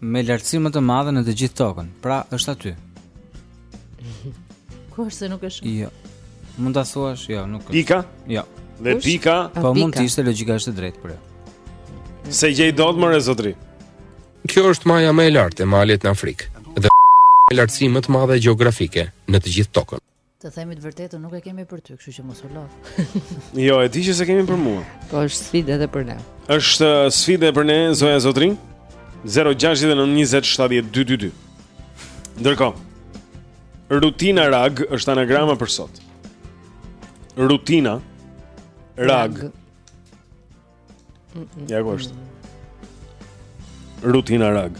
Me lartësi më të madhe në të gjithë tokën. Pra, është aty. Ku është se nuk e shoh? Jo. Mund ta thuash? Jo, nuk është. Pika? Jo. Dhe Kush? pika? Po mund të ishte logjika është e drejtë për. S'e gjej dot more zotëri. Kjo është maja më e lartë e malit në Afrikë dhe lartësi më të madhe gjeografike në të gjithë tokën. Të themi të vërtetën, nuk e kemi për ty, kështu që mos u lodh. jo, e di që se kemi për mua. Po është sfidë edhe për ne. Është uh, sfidë edhe për ne, Zoja Zotëria. 069207222. Ndërkohë. Rutina rag është anagrama për sot. Rutina rag. rag. Ja ku është. Rutina rag.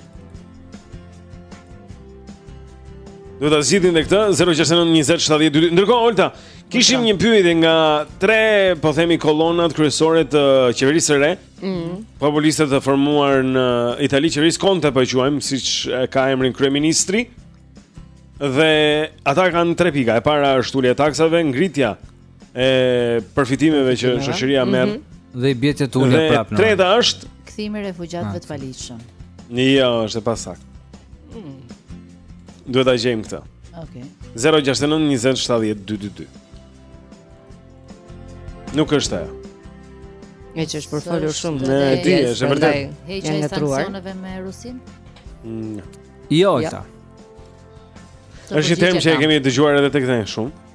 Duhet ta zgjidhim ne këtë 069 20 72. Ndërkohë Olta, kishim një pyetje nga tre, po themi kolonat kryesore të qeverisë së re. Ëh. Mm. Populiste të formuar në Itali, qeverisë Conte po e quajmë, siç ka emrin kryeministri. Dhe ata kanë tre pika. E para është ulja e taksave, ngritja e përfitimeve që shoqëria mhm. merr dhe i bie të ulë prapë. Dhe e treta është kthimi i refugjatëve të paligjshëm. Jo, është e pasaktë. Mm. Duhet ta gjejmë këtë. Okej. Okay. 069 20 70 222. Nuk është ajo. Meqë është përfolur shumë dhe e di, është e vërtetë. Hej, që e sanksioneve me Rusinë? Mm. Jo, jo. ta. Është një term që e kemi dëgjuar edhe tek ne shumë.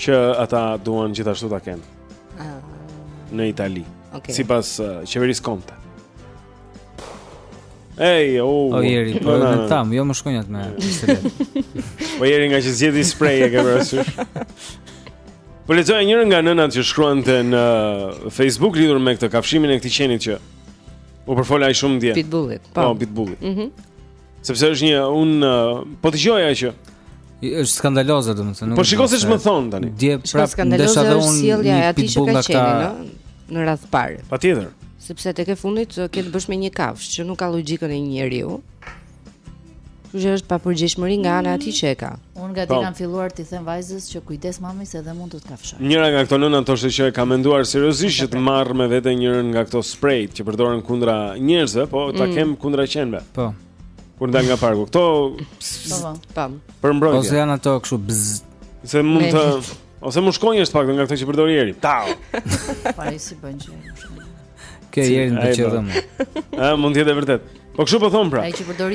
që ata duan gjithashtu ta kenë. Ah. Në Itali. Okay. Sipas uh, qeverisë Conte. Ej, o. Oh, o jeri, po në no, tam, jo më shkonjat me. Po jeri nga që zgjedh spray e ke parasysh. Po lexoja njërën nga nënat që shkruante në uh, Facebook lidhur me këtë kafshimin e këtij qenit që u përfol aq shumë dje. Pitbullit. Po, oh, pitbullit. Mhm. Mm Sepse është një un po e dëgjoja që është skandaloze domethënë. Po shikoj se ç'më thon tani. Dje prap ndesha dhe un sjellja e atij që ka qenin në në radhë të parë. Patjetër. Sepse tek e fundit ke të bësh me një kafshë që nuk ka logjikën e një njeriu. Kjo është papërgjegjshmëri nga ana e atij që e ka. Unë gati po. kam filluar t'i them vajzës që kujdes mami se edhe mund të të kafshojë. Njëra nga këto nënat thoshte që e ka menduar seriozisht që të marrë me vete njërën nga këto sprayt që përdoren kundra njerëzve, po ta mm. kem kundra qenve. Po. Kur të dal nga parku. Këto po, po. pam. Për mbrojtje. Ose janë ato kështu bzz. Se mund të Ose mund të shkojë pak nga këto që përdor Eri. Tau. Pa i si bën gjë. Kë jeni të çerdhëm. Ë mund të jetë e vërtetë. Po kështu po thon pra.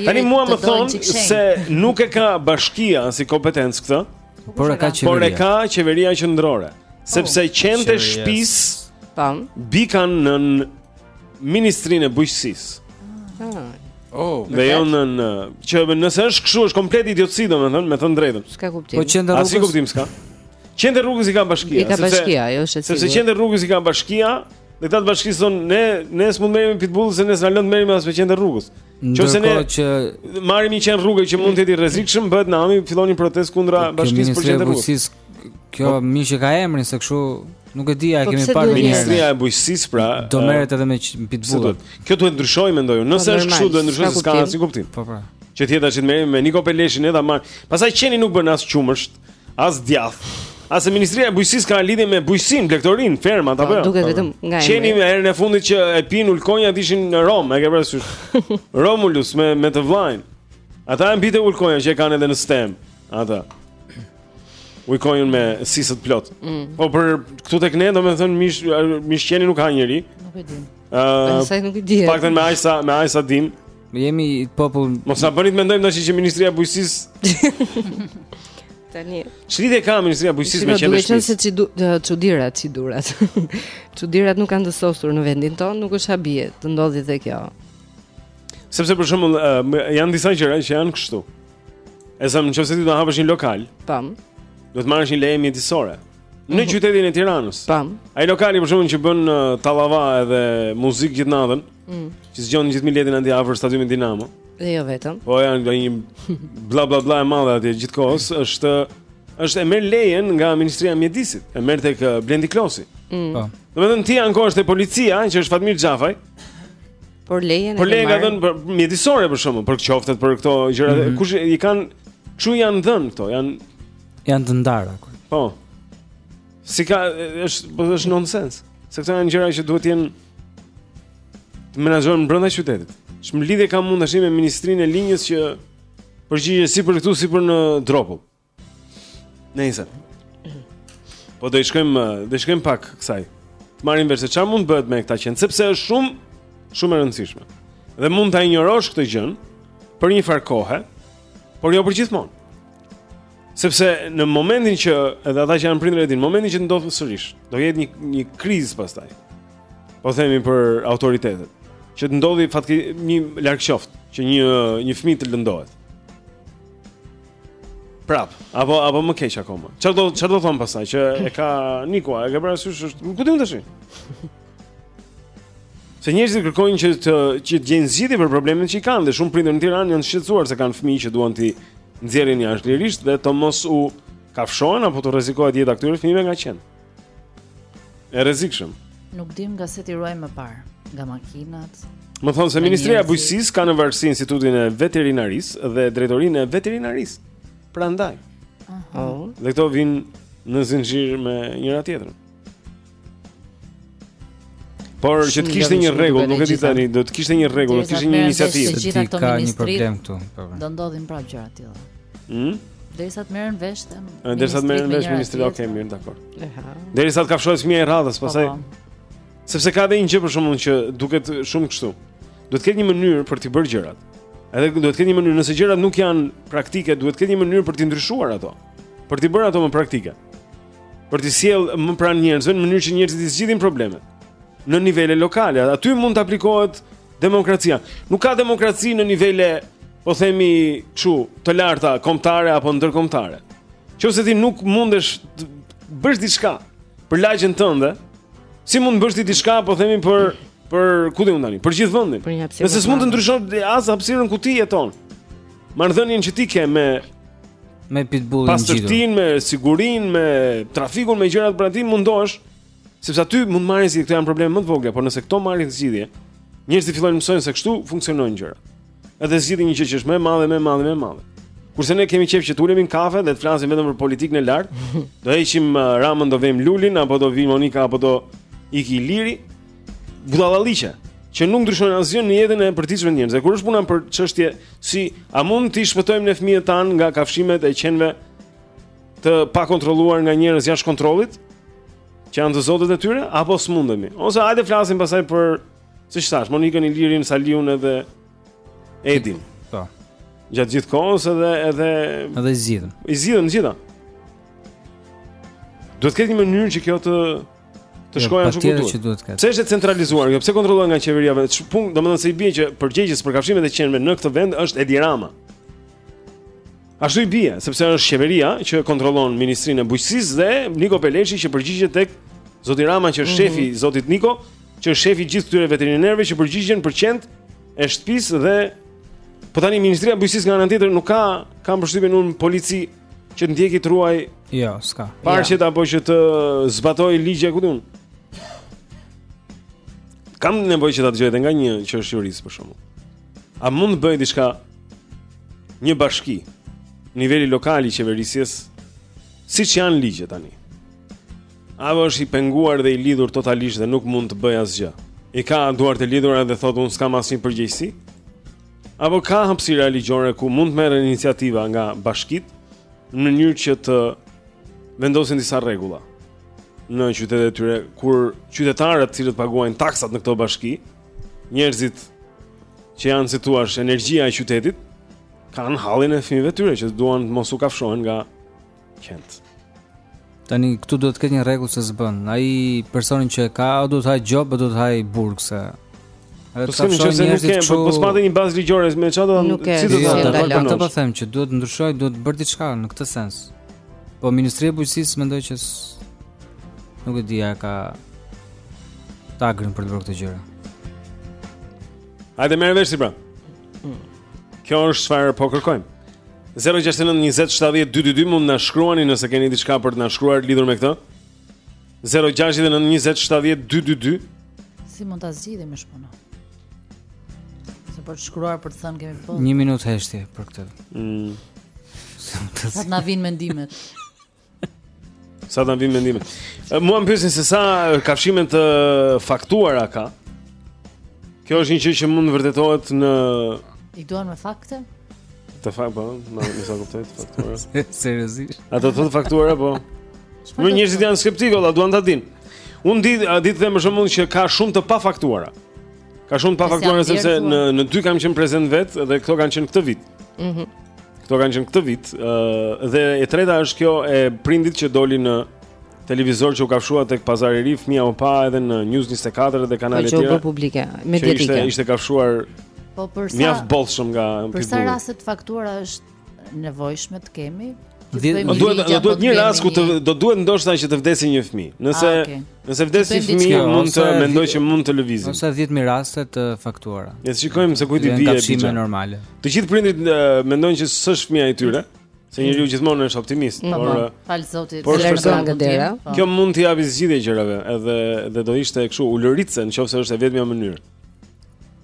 Tani mua më thonë se nuk e ka bashkia si kompetencë këtë. Por e ka qeveria. Por e ka qeveria qendrore, sepse oh. qentë e shtëpisë bikan nën Ministrinë e Bujqësisë. Ah. Oh, dhe jo në në që nëse është kështu është komplet idiotësi domethënë, me thënë të drejtën. S'ka kuptim. Po qentë e rrugës. Asnjë kuptim s'ka. Qentë e rrugës i ka bashkia, sepse I ka bashkia, ajo është e sigurt. Sepse qentë e rrugës i ka bashkia, dhe këta të bashkisë thonë ne ne s'mund të merremi me pitbull se ne s'na lënë të merremi as me qentë e rrugës. Nëse ne që marrim një qen rruge që mund të jetë i rrezikshëm, bëhet nami, filloni protestë kundra bashkisë për qentë e rrugës. Kjo po, mish e ka emrin se kështu nuk e dija, e po kemi parë herë Ministria e Bujqësisë pra. Do merret edhe me pitbull. Kjo duhet ndryshojë mendoj unë. Nëse po, është kështu duhet ndryshojë se s'ka asnjë kuptim. Po pra. Që tjetra që të merrem me Niko Peleshin edhe marr. Pastaj qeni nuk bën as qumësh, as djath. Se Ministria e Bujqësisë ka lidhje me bujqësinë, blegtorinë, fermat apo jo? Duket vetëm nga ai. Qeni me herën e fundit që e pin ulkonjat ishin në Romë, e ke parasysh. Romulus me me të vllain. Ata e mbitë ulkonja që e kanë edhe në stemë. Ata. Ujkonjë me sisët plot. Mm. Po për këtu tek ne domethën mish mish qeni nuk ha njeri. Nuk e di. Ëh, sa nuk e di. Paktën me aq sa me aq sa dim. Ne jemi popull. Mos na bëni të mendojmë tash që Ministria e Bujqësisë tani. Ç'lidhje ka Ministria e Bujqësisë me qentë. Duhet të thonë se çu çudirat, çudirat. Çudirat nuk kanë të sosur në vendin tonë, nuk është habi të ndodhë dhe kjo. Sepse për shembull janë disa gjëra që janë kështu. E sa, nëse ti do të hapësh një lokal, tamam. Do të marrësh një leje mjedisore Në mhm. qytetin e Tiranës tamam. Ai lokali për shembull që bën uh, tallava edhe muzikë gjithë natën mm. Që zgjon gjithë miletin andej afër stadiumit Dinamo Dhe jo vetëm Po janë një bla bla bla e madhe atje gjithë kohës është është e merr lejen nga Ministria e Mjedisit E merr tek uh, Blendi Klosi mm. Po. Domethënë ti ankohesh te policia që është Fatmir Xhafaj Por lejen e kanë. Por lejen kanë dhënë për mjedisore për shembull, për qoftet për këto gjëra. Mm -hmm. Kush i kanë kshu janë dhënë këto? Janë janë të ndara. Po. Si ka është po është nonsens. Se këto janë gjëra që duhet të jenë të menaxhohen brenda qytetit. Ç'lidhje ka mund tashi me ministrinë e linjës që përgjigjet si për këtu si për në Dropull. Nëse. Po do i shkojmë, do i shkojmë pak kësaj. Të marrim vesh se çfarë mund të bëhet me këta qen, sepse është shumë shumë e rëndësishme. Dhe mund ta injorosh këtë gjën për një farë kohe, por jo për gjithmonë. Sepse në momentin që edhe ata që janë prindër e din, momentin që të ndodhë sërish, do jetë një një krizë pastaj. Po themi për autoritetet, që të ndodhë fatke një larg qoftë, që një një fëmijë të lëndohet. Prap, apo apo më keq akoma. Çfarë do çfarë do thonë pastaj që e ka Nikua, e ke parasysh është, ku di unë tash? Se njerëzit kërkojnë që të që të gjejnë zgjidhje për problemet që i kanë dhe shumë prindër në Tiranë janë të shqetësuar se kanë fëmijë që duan t'i nxjerrin jashtë lirisht dhe të mos u kafshohen apo t'u rrezikohet jeta këtyre fëmijëve nga qen. E rrezikshëm. Nuk dim nga se t'i ruajmë më parë, nga makinat. Më thonë se Ministria e Bujqësisë ka në varësi Institutin e Veterinarisë dhe Drejtorinë e Veterinarisë. Prandaj. Aha. Uh oh. -huh. Dhe këto vijnë në zinxhir me njëra-tjetrën. Por që të kishte një rregull, nuk e di tani, do të kishte një rregull, do të kishte një iniciativë. Të gjitha këto ministri këtu. Po, po. Do ndodhin prapë gjëra të tilla. Ëh? Derisa të merren vesh të. Derisa të merren vesh ministri, ok, mirë, dakor. Aha. Derisa të kafshohet fëmija i radhës, po, pastaj. Sepse ka edhe një gjë për shembull që duket shumë kështu. Duhet të ketë një mënyrë për t'i bërë gjërat. Edhe duhet të ketë një mënyrë, nëse gjërat nuk janë praktike, duhet të ketë një mënyrë për t'i ndryshuar ato. Për t'i bërë ato më praktike. për t'i sjellë më pranë njerëzve në mënyrë që njerëzit t'i zgjidhin problemet në nivele lokale. Aty mund të aplikohet demokracia. Nuk ka demokraci në nivele, po themi, kshu, të larta, kombëtare apo ndërkombëtare. Nëse ti nuk mundesh të bësh diçka për lagjen tënde, si mund të bësh ti diçka, po themi për për ku di unë tani, për gjithë vendin. Nëse s'mund të ndryshosh as hapësirën ku ti jeton. Marrëdhënien që ti ke me Me pitbullin gjithë. Pastërtinë, me sigurinë, me trafikun, me gjërat për aty mundosh, sepse aty mund të marrin se këto janë probleme më të vogla, por nëse këto marrin zgjidhje, njerëzit fillojnë mësojnë se kështu funksionojnë gjërat. Edhe zgjidhin një gjë që është më e madhe, më e madhe, më e madhe. Kurse ne kemi qejf që t'ulemi në kafe dhe të flasim vetëm për politikën e lartë, do heqim uh, Ramën, do vëmë Lulin apo do vijë Monika apo do iki Iliri, budallallëqe që nuk ndryshojnë asgjë në jetën e përditshme të njerëzve. Kur është puna për çështje si a mund t'i shpëtojmë ne fëmijët tanë nga kafshimet e qenve të pakontrolluar nga njerëz jashtë kontrollit, që janë të zotët e tyre apo s'mundemi. Ose hajde flasim pasaj për siç thashë, Monikën Ilirin, Saliun edhe Edin. Po. Gjatë gjithë kohës edhe edhe edhe i zgjidhëm. I zgjidhëm të gjitha. Duhet të ketë një mënyrë që kjo të të jo, shkojë ashtu ku duhet. Pse është e centralizuar kjo, pse kontrollohet nga qeveria vetë? Ç'punë, domethënë se i bie që përgjegjës për kafshimet e qenve në këtë vend është Edi Rama. Ashtu i bie, sepse është qeveria që kontrollon Ministrinë e Bujqësisë dhe Niko Peleshi që përgjigjet tek Zoti Rama që është mhm. shefi i Zotit Niko, që është shefi i gjithë këtyre veterinerëve që përgjigjen për qentë e shtëpisë dhe po tani Ministria e Bujqësisë nga ana tjetër nuk ka kam përshtypjen unë polici që t'ndjeki, t'ruajë. Jo, s'ka. Parqet ja. apo që të zbatojë ligje, ku di unë. Kam nevojë që ta dëgjoj edhe nga një që është jurist për shembull. A mund të bëjë diçka një bashki niveli lokal i qeverisjes siç janë ligjet tani? Apo është i penguar dhe i lidhur totalisht dhe nuk mund të bëjë asgjë? I ka duart e lidhura dhe thotë unë s'kam asnjë përgjegjësi? Apo ka hapësira ligjore ku mund të merren iniciativa nga bashkitë në mënyrë që të vendosin disa rregulla në qytetet e tyre kur qytetarët të cilët paguajnë taksat në këto bashki, njerëzit që janë si thua energjia e qytetit kanë hallin e fëmijëve tyre që duan të mos u kafshohen nga Qent. Tani këtu duhet të ketë një rregull se s'bën. Ai personi që e ka, o duhet të hajë gjobë, o duhet të hajë burg se. Edhe po të kemi çështje nuk kemi, po po s'patëm një bazë ligjore me çfarë do të si do të thotë. Nuk do të them që duhet të ndryshojë, duhet bërë diçka në këtë sens. Po Ministria e Bujqësisë mendoj që nuk e di a ka tagrin për të bërë këto gjëra. Hajde merr vesh si pra. Kjo është çfarë po kërkojmë. 0692070222 mund na shkruani nëse keni diçka për të na shkruar lidhur me këtë. 0692070222 Si mund ta zgjidhim me një punë? Se për të shkruar për të thënë kemi plot. 1 minutë heshtje për këtë. Mm. Sa të na vijnë mendimet. Sa të na vijnë mendimet. Mua më pyesin se sa kafshime të faktuara ka. Kjo është një gjë që mund të vërtetohet në I duan me fakte? Të fakt po, me me sa kuptoj të faktuara. Seriozisht. Ato të faktuara po. Mo njerëzit janë skeptikë, ata duan ta dinë. Unë di, di të them për shembull që ka shumë të pafaktuara. Ka shumë të pafaktuara sepse në në dy kam qenë prezent vetë dhe këto kanë qenë këtë vit. Mhm. Mm këto kanë qenë këtë vit, ë uh, dhe e treta është kjo e prindit që doli në televizor që u kafshua tek Pazari i Ri, fëmija u pa edhe në News 24 dhe kanale të, po, tjera. Që u bë publike, mediatike. Ishte ishte kafshuar Po për sa? Mjaft bollshëm nga Pitbull. Për sa raste të faktuara është nevojshme të kemi. Do duhet do duhet një rast ku të do duhet ndoshta që të vdesë një fëmijë. Nëse ah, okay. nëse vdes një fëmijë mund të mendoj që mund të lëvizim. Ose 10000 raste të faktuara. Ne të shikojmë se kujt i bie e bie. normale. Të gjithë prindërit mendojnë që s'është fëmija e tyre. Se njeriu mm. gjithmonë është optimist, po, por po. falë Zotit, por është mbas dere. Po. Kjo mund t'i japi zgjidhje gjërave, edhe dhe do ishte kështu ulëritse nëse është e vetmja mënyrë.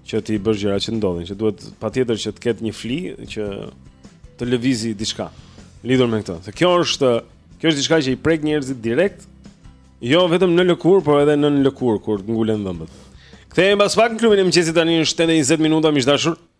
që t'i bësh gjërat që të ndodhin, që duhet patjetër që të ketë një fli që të lëvizi diçka lidhur me këtë. Se kjo është kjo është diçka që i prek njerëzit direkt, jo vetëm në lëkurë, por edhe nën lëkurë kur ngulen dhëmbët. Kthehemi pas pak në klubin e mëngjesit tani në 7:20 minuta miq të dashur.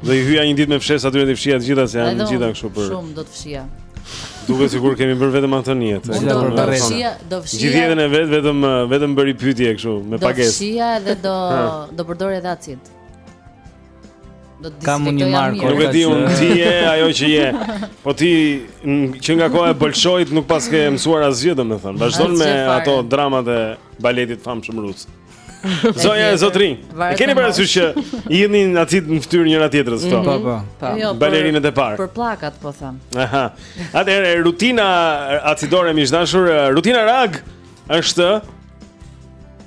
Do i hyja një ditë me fshesë aty t'i fshija të gjitha se janë të gjitha kështu për. Shumë do të fshija. Duke sigur kemi bërë vetëm atë një jetë. Do të fshija, do fshija. Gjithë jetën e vet vetëm vetëm bëri pyetje kështu me pagesë. Do fshija dhe do do përdorja edhe acid. Do të Kam një markë. Nuk e di unë, ti je ajo që je. Po ti që nga koha e Bolshoit nuk paske mësuar asgjë domethënë. Vazhdon me ato dramat e baletit të famshëm rus. Zonja e zotrin. E keni parasysh që i jeni nacit në fytyrë njëra tjetrës këto? Po, po. po. Jo, Balerinët e parë. Për plakat po them. Aha. Atëherë rutina acidore më dashur, rutina rag është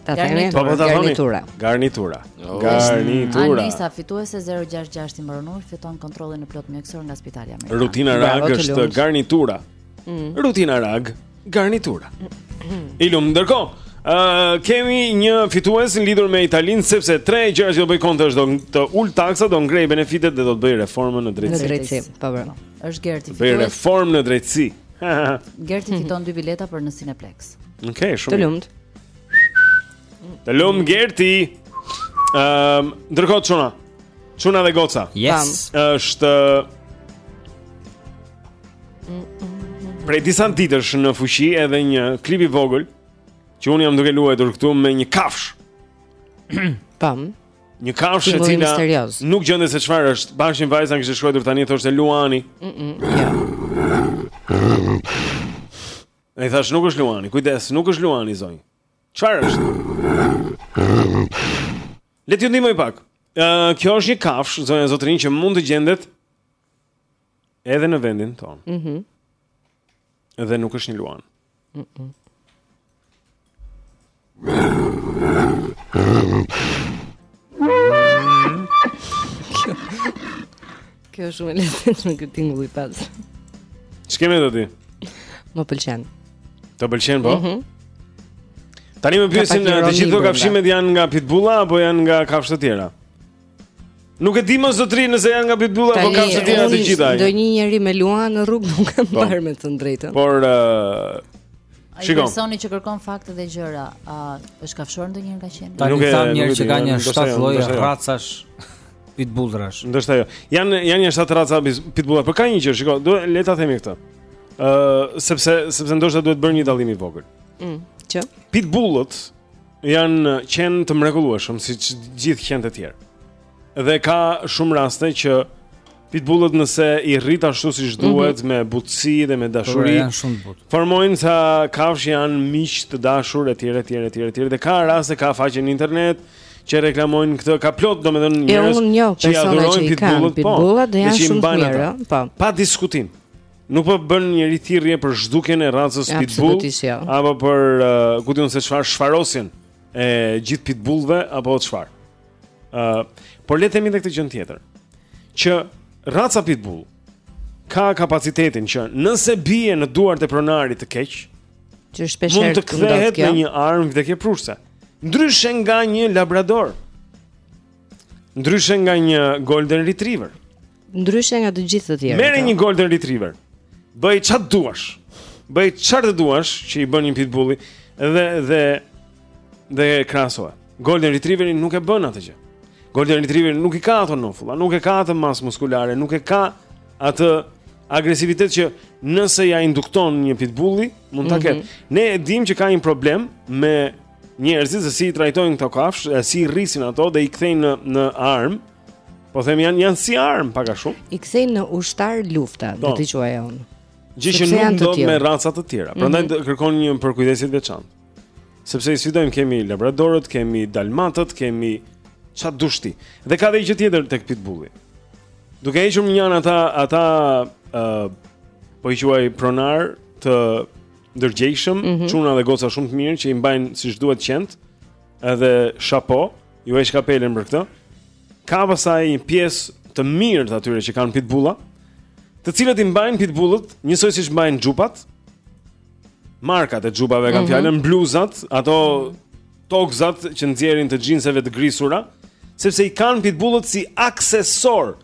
Ta themi po, po, garnitura. Garnitura. Oh. Garnitura. Anisa fituese 066 i mbaron numri fiton kontrollin e plot mjekësor nga Spitali Amerikan. Rutina ragi është garnitura. Mm. Rutina rag Garnitura. I lumt ndërkohë. Ë uh, kemi një fitues lidhur me Italinë sepse 3 gjëra që do bëj Conte është do të ul taksa, do ngrej benefitet dhe do të bëj reformë në drejtësi. Në drejtësi, po po. Është Gerti fitues. Bëj reformë në drejtësi. Gerti fiton dy bileta për në Cineplex. Okej, okay, shumë. Të lumt. Të lumt Gerti. Ëm, um, ndërkohë çuna. Çuna dhe goca. Yes. Është Prej disa ditësh në fuqi edhe një klip i vogël që unë jam duke luajtur këtu me një kafsh. Pam. Një kafsh e cila nuk gjendet se çfarë është. Bashkë një vajzë kishte shkruar tani thoshte Luani. Mhm. Ja. E i thash nuk është Luani. Kujdes, nuk është Luani zonjë. Çfarë është? Le t'ju ndihmoj pak. Ëh, kjo është një kafsh zonja zotrin që mund të gjendet edhe në vendin tonë. Mhm. Mm dhe nuk është një luan. Mhm. Mm Kjo është shumë e lezetshme ky tingulli pas. Ç'kemi do ti? Më pëlqen. Të pëlqen po? Mhm. Mm Tani më pyesin të gjithë këto kafshimet janë nga pitbulla apo janë nga kafshë të tjera? Nuk e di më zotri nëse janë nga pitbulla apo kafshë të tjera të gjitha. Do një njeri me luan në rrugë nuk kam po. parë me të drejtën. Por uh, Ai personi që kërkon fakte dhe gjëra, a uh, është kafshuar ndonjëherë nga qeni? Tani kam njerëz që ka nja shtatë lloje rracash. pitbullrash. Ndoshta jo. Jan janë nja shtat raca pitbullrash, por ka një gjë, shiko, do le ta themi këtë. Ë, uh, sepse sepse ndoshta duhet bërë një dallim i vogël. Mm, që pitbullët janë qen të mrekullueshëm siç gjithë qentë e tjerë. Dhe ka shumë raste që pitbullët nëse i rrit ashtu siç mhm. duhet mm -hmm. me butësi dhe me dashuri, janë shumë të butë. Formojnë si kafshë janë miq të dashur etj etj etj etj. Dhe ka raste ka faqe në internet, mm që e reklamojnë këtë ka plot domethënë njerëz që i adhurojnë pitbullat, po, pitbullat dhe janë shumë të mirë, po. Pa diskutim. Nuk po bën njëri thirrje për zhdukjen e rracës pitbull jo. apo për uh, ku di un se çfarë shfarosjen e gjithë pitbullëve apo çfarë. Ë, uh, por le të themi edhe këtë gjën tjetër. Që rraca pitbull ka kapacitetin që nëse bie në duart e pronarit të keq, Që shpesh mund të kthehet në një armë vdekjeprurëse. Ndryshe nga një labrador. Ndryshe nga një golden retriever. Ndryshe nga të gjithë të tjerë. Merre një golden retriever. Bëji çfarë duash. Bëj çfarë të duash që i bën një pitbulli dhe dhe dhe krahasoje. Golden retrieveri nuk e bën atë gjë. Golden retrieveri nuk i ka ato nofulla, nuk e ka atë masë muskulare, nuk e ka atë agresivitet që nëse ia indukton një pitbulli, mund ta mhm. ketë. Mm -hmm. Ne e dimë që ka një problem me njerëzit se si i trajtojnë këto kafshë, si i rrisin ato dhe i kthejnë në, në armë. Po them janë janë si armë pak a shumë. I kthejnë në ushtarë lufte, do po. t'i quaja unë. Gjë që nuk ndodh me raca të tjera. Prandaj mm -hmm. kërkon një përkujdesje të veçantë. Sepse i sfidojmë kemi labradorët, kemi dalmatët, kemi ça dush ti. Dhe ka dhe një gjë tjetër tek pitbulli. Duke hequr mënjanë ata ata ë uh, po i quaj pronarë të ndërgjegjshëm, mm -hmm. çuna dhe goca shumë të mirë që i mbajnë siç duhet qentë. Edhe shapo, ua heq kapelen për këtë. Ka pasaj një pjesë të mirë të atyre që kanë pitbulla, të cilët i mbajnë pitbullët njësoj siç mbajnë xhupat. markat e xhupave kam mm -hmm. fjalën bluzat, ato tokëzat që nxjerrin të xhinseve të grisura, sepse i kanë pitbullët si aksesor,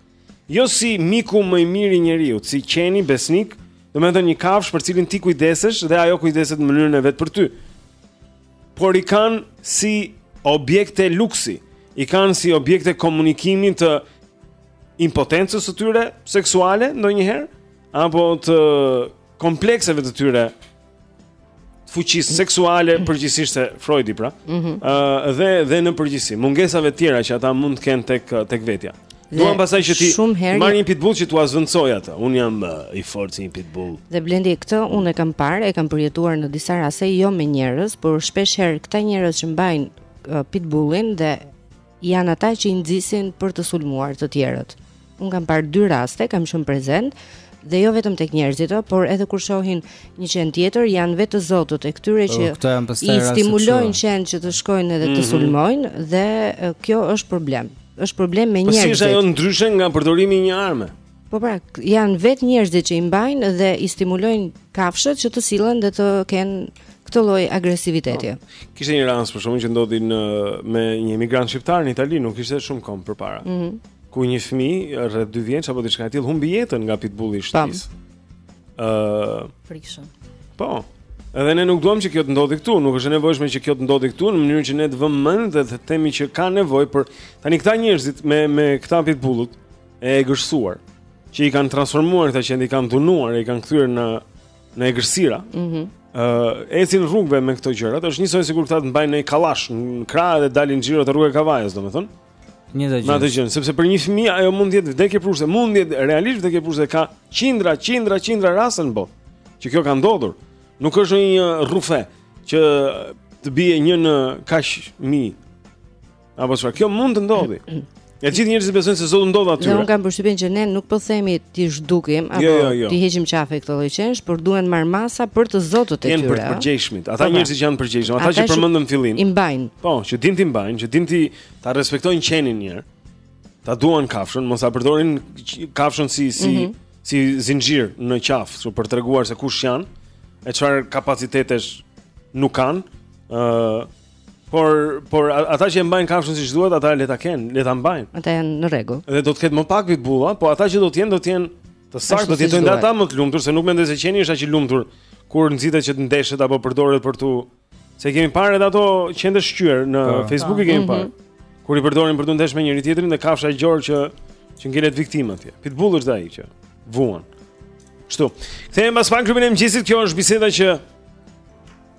jo si miku më i mirë i njeriut, si qeni besnik, domethënë një kafshë për të cilin ti kujdesesh dhe ajo kujdeset në mënyrën e vet për ty. Por i kanë si objekte luksi, i kanë si objekte komunikimi të impotencës së tyre seksuale ndonjëherë apo të komplekseve të tyre të fuqisë seksuale përgjithësisht te Freudi pra. Ëh mm -hmm. uh, dhe dhe në përgjithësi, mungesave të tjera që ata mund të kenë tek tek vetja. Duan pasaj që të marrin një pitbull që t'ua zëvendësojë atë. Unë jam uh, i fortë si një pitbull. Dhe Blendi këtë unë e kam parë, e kam përjetuar në disa raste jo me njerëz, por shpeshherë këta njerëz që mbajnë uh, pitbullin dhe janë ata që i nxisin për të sulmuar të tjerët. Unë kam parë dy raste, kam shumë prezent dhe jo vetëm tek njerëzit, por edhe kur shohin një qen tjetër, janë vetë të zotët e këtyre po, që i stimulojnë qentë që të shkojnë edhe të mhm. sulmojnë dhe kjo është problem. Është problem me njerëzit. Po si është ajo ndryshe nga përdorimi i një arme? Po pra, janë vetë njerëzit që i mbajnë dhe i stimulojnë kafshët që të sillen dhe të kenë këtë lloj agresiviteti. No. Po, kishte një rast për shembull që ndodhi në me një emigrant shqiptar në Itali, nuk është shumë kohë përpara. Mm -hmm. Ku një fëmijë rreth 2 vjeç apo diçka e tillë humbi jetën nga pitbulli i shtëpisë. Ëh, uh, frikshëm. Po. Edhe ne nuk duam që kjo të ndodhë këtu, nuk është e nevojshme që kjo të ndodhë këtu në mënyrë që ne të vëmë mend dhe të themi që ka nevojë për tani këta njerëzit me me këta pitbullat. e egërsuar, që i kanë transformuar këta qenë, i kanë dhunuar, i kanë kthyer në në egërsira. Ëh, mm -hmm. uh, ecin rrugëve me këto gjëra, është njësoj sikur këta të mbajnë në kallash, në krah dhe dalin xhiro te rruga e Kavajës, domethënë. Një gjë. Natë gjën, sepse për një fëmijë ajo mund të jetë vdekjeprurëse, mund të jetë realisht vdekjeprurëse ka qindra, qindra, qindra raste në botë që kjo ka ndodhur. Nuk është një rrufe që të bie një në kaq mijë Apo çfarë? Kjo mund të ndodhi. Ja gjithë njerëzit besojnë se s'do të ndodhë aty. Ne nuk kam përshtypjen që ne nuk po themi t'i zhdukim apo jo, jo, jo. t'i heqim qafe këto lloj qensh, por duhen marrë masa për të zotët e tyre. Janë përgjegjësit. Ata po, njerëz që janë përgjegjshëm, ata, ata që përmendëm në fillim. I mbajnë. Po, që dinë t'i mbajnë, që dinë ta respektojnë qenin njëherë. Ta duan kafshën, mos ta përdorin kafshën si si mm -hmm. si zinxhir në qafë, kështu për të treguar se kush janë e çfarë kapacitetesh nuk kanë. ë uh, Por por ata që e mbajnë kafshën siç duhet, ata le ta kenë, le ta mbajnë. Ata janë në rregull. Dhe do të ketë më pak pitbulla, po ata që do të jenë do të jenë të saktë, do të jetojnë ata më të lumtur, se nuk mendoj se qeni është aq i lumtur kur nxitet që të ndeshet apo përdoret për t'u. Se kemi parë edhe ato qen të shqyer në pa. Po. Facebook i kemi mhm. parë. Kur i përdorin për t'u ndesh me njëri-tjetrin dhe kafsha e gjorë që që ngelet viktimë atje. Pitbull është ai që vuan. Kështu. Kthehemi pas pak në klubin e mëngjesit, kjo është biseda që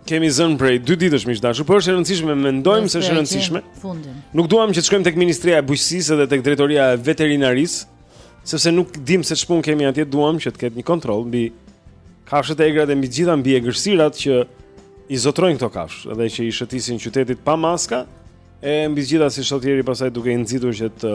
Kemi zënë prej dy ditësh miq të dashur, por është e rëndësishme, mendojmë se është e rëndësishme. Fundin. Ne duam që të shkojmë tek Ministria e Bujqësisë dhe tek Drejtoria e Veterinarisë, sepse nuk dimë se ç'punë kemi atje, duam që të ketë një kontroll mbi kafshët e egra dhe mbi të gjitha mbi egërsirat që i zotërojnë këto kafshë dhe që i shëtisin qytetit pa maska, e mbi të gjitha si shotieri pasaj duke i nxitur që të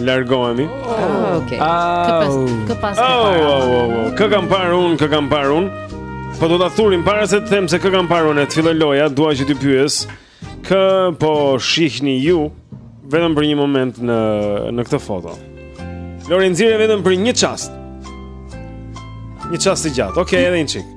Largohemi. Ah, okay. Kë pas kë oh, para. Oh, oh, oh. Kë kam parë unë, kë kam parë unë. Po do ta thurim para se të them se kë kam parë unë, të fillojë loja, dua që t'ju pyes. Kë po shihni ju vetëm për një moment në në këtë foto. Lori, nxirre vetëm për një çast. Një çast i gjatë. Okej, okay, edhe një çik.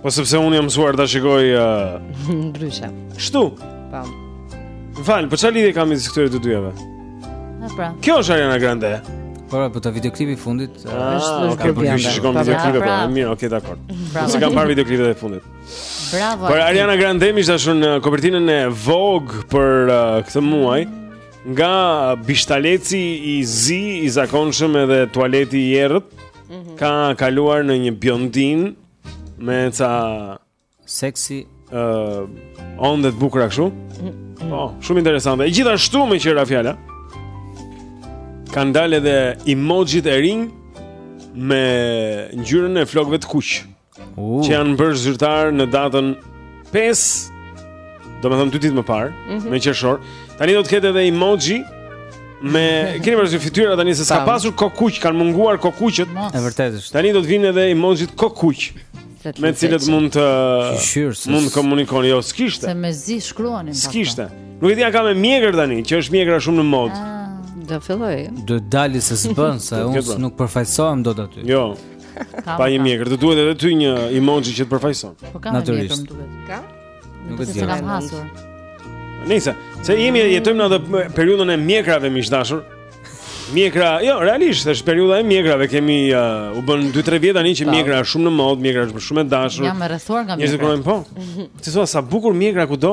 Po sepse unë jam mësuar ta shikoj ë uh... ndryshe. Kështu. Po. Val, po çfarë lidhje ka me këtyre të dyjave? Na pra. Kjo është Ariana Grande. Po, pra, po te videoklipi i fundit. Ah, është është okay, po ti shikon pra, videoklipin, pra, po, mirë, okay, dakord. S'e kam parë videoklipin e fundit. Bravo. Por Ariana Grande miq të dashur në kopertinën e Vogue për uh, këtë muaj nga bishtaleci i zi i zakonshëm edhe tualeti i errët mm -hmm. ka kaluar në një bjondinë Me ca seksi ë uh, onde të bukura kështu. Mm. Po, shumë interesante. E gjithashtu meqë ra fjala, kanë dalë edhe emojit e rinj me ngjyrën e flokëve të kuq. Uh. Që janë bërë zyrtarë në datën 5 do të thotë dy ditë më parë, mm -hmm. në qershor. Tani do të ketë edhe emoji me keni parë fytyra tani se s'ka pasur kokuq, kanë munguar kokuqët. E vërtetë është. Tani do të vinë edhe emojit kokuq. Me të cilët mund të mund të komunikoni jo s'kishte. Se mezi shkruani pak. S'kishte. Nuk e di a ka me mjekër tani, që është mjekra shumë në modë. Ah, do fillojë. Do dalë se s'bën, se unë nuk përfaqësohem dot aty. Jo. Pa një mjekër, do duhet edhe ty një emoji që të përfaqësojë. Po kam një mjekër, më duhet. Ka? Nuk e di. Nuk kam hasur. Nëse, se jemi jetojmë në atë periudhën e mjekrave miq të dashur. Mjekra, jo, realisht është periudha e mjekrave. Kemi uh, u bënë 2-3 vjet tani që mjekra është shumë në modë, mjekra është shumë e dashur. Jam rrethuar nga mjekra. Njerëzit po. Ti thua sa bukur mjekra kudo?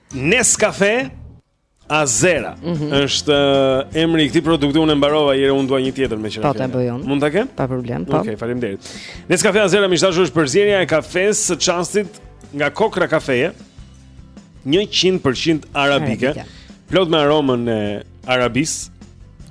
Nescafe Azera. Mm -hmm. Është eh, emri i këtij produkti unë mbarova Jeri unë dua një tjetër meqenë. Po ta bëj unë. Mund ta kem? Pa problem, po. Okej, okay, faleminderit. Nescafe Azera miq të dashur është përzierja e kafesë së çastit nga kokrra kafeje. 100% arabike. arabike. Plot me aromën e Arabisë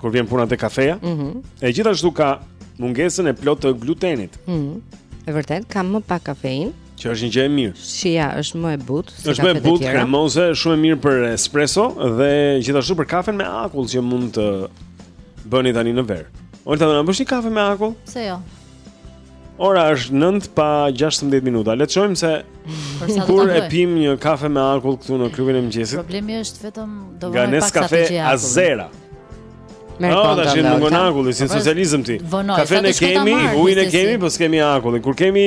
kur vjen puna te kafeja. Mm -hmm. E gjithashtu ka mungesën e plotë të glutenit. Mhm. Mm e vërtetë, ka më pak kafeinë. Që është një gjë e mirë. Shija është më e butë se Është më e butë kremoze, shumë e mirë për espresso dhe gjithashtu për kafen me akull që mund të bëni tani në verë. Olta do na bësh një kafe me akull? Se jo. Ora është 9 pa 16 minuta. Le të shohim se kur e pim një kafe me akull këtu në klubin e mëngjesit. Problemi është vetëm do vëmë pak kafe Azera. Merë oh, konta nga Olta. Në akulli, si socializëm ti. Kafenë e kemi, ujnë e kemi, po s'kemi akullin. Kur kemi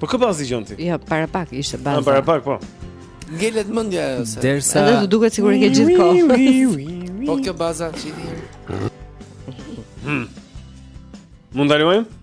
Po kë bazë dëgjon ti? Jo, para pak ishte baza. Ah, para pak po. Ngelet mendja ajo se. Dersa Edhe të duket sikur e ke gjithkohë. Po kjo baza çini. Hmm. Mund ta luajmë?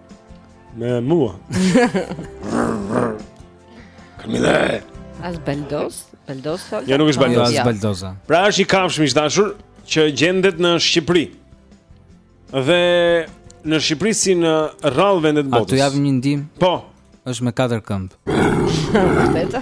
Me mua. Kamile. As Baldos, Baldos. Jo nuk është Baldos, as Baldoza. Pra është një kafshë miq të dashur që gjendet në Shqipëri. Dhe në Shqipëri si në rrallë vende të botës. A të jap një ndihmë? Po. është me katër këmbë. Vërtetë.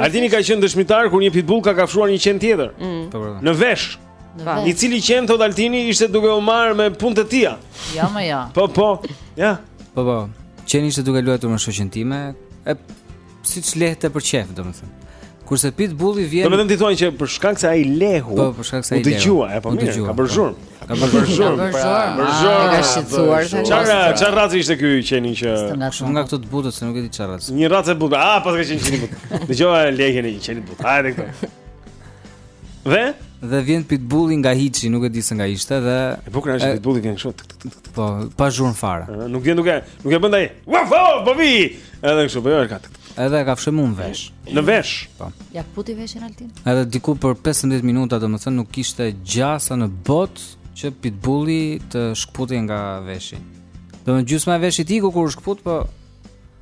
Altini ka qenë dëshmitar kur një pitbull ka kafshuar një qen tjetër. Mm. Po, po, po. Në vesh. I cili qen thotë Altini ishte duke u marrë me punë të tija. Jo, më jo. Po, po. Ja. Po, po. Qeni ishte duke luajtur me shoqen time, e siç lehte për qejf, domethënë. Kurse pitbulli vjen Domethënë ti thua që për shkak se ai lehu. Po, për shkak se ai lehu. U dëgjua, e po mirë, ka bërë zhurmë. Ka bërë zhurmë. Ka bërë zhurmë. Ka shqetësuar tani. Çfarë çfarë race ishte ky qeni që shumë nga këto të butët se nuk e di çfarë race. Një racë e butë. Ah, po ka qenë qen i butë. Dëgjova lehjen e një qeni të butë. Hajde këtu. Dhe dhe vjen pitbulli nga hiçi, nuk e di se nga ishte dhe e bukur është pitbulli vjen kështu. Po, pa zhurmë fare. Nuk vjen duke, nuk e bën ai. Wow, po vij. Edhe kështu, po jo, ka. Edhe e kafshon mu në vesh. Në vesh. Po. Ia këputi veshin Altin. Edhe diku për 15 minuta, domethënë nuk kishte gjasa në botë që pitbulli të shkëputej nga veshi. Domethënë gjysma e veshit iku kur u shkëput, po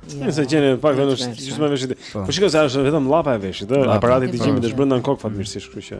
Ja, se gjeni pak vetëm gjysma e veshit. Po, po shikoj se është vetëm llapa e veshit, ëh, aparati i dëgjimit është brenda në kokë fatmirësisht, kështu që.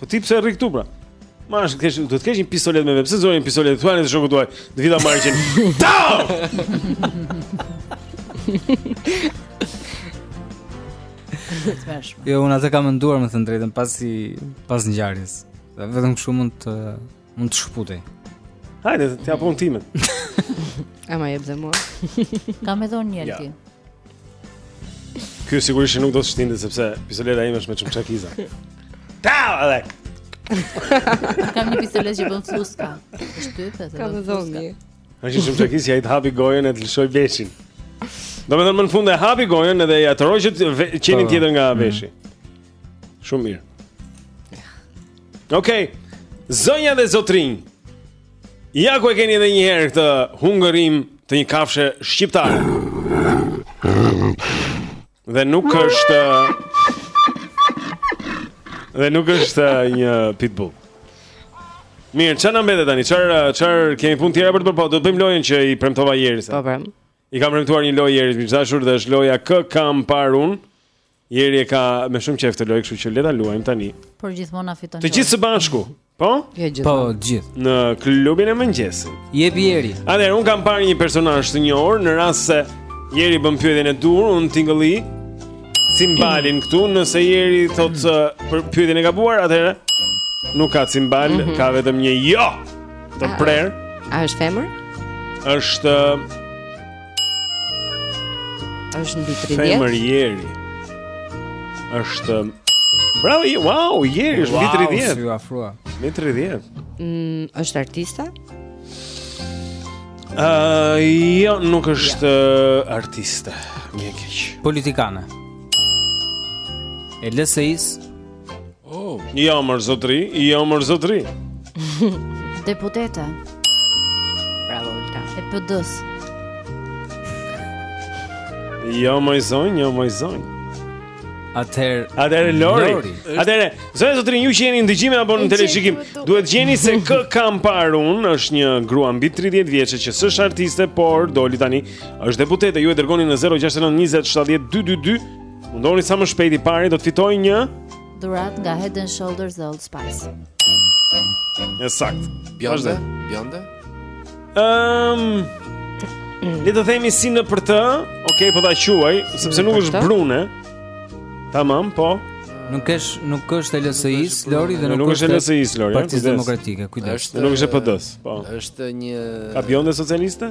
Po ti pse rri këtu pra? Mos qesh, do të kesh një pistoletë me vete. Pse s'nxore një pistoletë? Thuaji shokut tuaj, të vijë ta marrë qenin. Jo, unë atë kam menduar me thënë të drejtën pasi pas ngjarjes. Vetëm kështu mund të Mund të shkëputej. Hajde, të jap unë timen. A ma jep dhe mua. Kam edhe unë një, ti. Kjo sigurisht nuk do të shtinde, sepse pistoleta ime është me çamçakëza. Ta, edhe! Kam një pistoletë që bën flluska. Shtype, të bën flluska. Ka me çamçakëza, ai të hapi gojën e të lëshojë veshin. Domethënë më në fund e hapi gojën edhe ia tërhoqët qenin po. tjetër nga veshi. Mm. Shumë mirë. Okej. Okay. Zonja dhe zotërinj. Ja ku e keni edhe një herë këtë hungërim të një kafshe shqiptare. Dhe nuk është Dhe nuk është një pitbull. Mirë, çfarë na mbetet tani? Çfarë çfarë kemi punë tjera për të bërë? Po, do të bëjmë lojën që i premtova Jerit. Po, po. I kam premtuar një lojë Jerit, miq të dashur, dhe është loja kë kam parë unë. Jeri e ka me shumë qejf këtë lojë, kështu që le ta luajmë tani. Por gjithmonë na fiton. Të gjithë së bashku. Po? Jo gjithë. Po, gjithë. Në klubin e mëngjesit. Jep Jeri. Atëherë unë kam parë një personazh të njohur në rast se Jeri bën pyetjen e duhur, unë tingëlloj cimbalin këtu, nëse Jeri thotë se për pyetjen e gabuar, atëherë nuk ka cimbal, mm -hmm. ka vetëm një jo. Të prerë. A është femër? Është Është mbi 30. Femër Jeri. Është Bravo, wow, Jeri është mbi 30. Wow, si u afrua. Mbi 30. Mm, është artiste? Ëh, uh, jo, nuk është ja. artiste. Më vjen keq. Politikane. E LSI-së Oh. Jo, mër zotri, jo, mër zotri Deputete Bravo, Ulta E PD-s Jo, moj zonjë, jo, moj zonjë Atëherë, atëherë Lori. Lori. Atëherë, zonja zotëri ju që jeni në dëgjim apo në teleshikim, duhet të gjeni se kë kam parë unë, është një grua mbi 30 vjeçe që s'është artiste, por doli tani, është deputete. Ju e dërgoni në 069 20 70 222. Mundoni sa më shpejt i pari do të fitojë një dhuratë nga Head and Shoulders dhe Old Spice. E saktë. Bjonde, bjonde. Ehm. Um, Le të themi si nëpër të, ok, po ta quaj, sepse nuk është brune. Tamam, po. Nuk është nuk është LSI-s Lori dhe nuk është LSI-s Lori. Partia Demokratike, kujdes. Është nuk është PD-s, po. Është një Ka bjonde socialiste?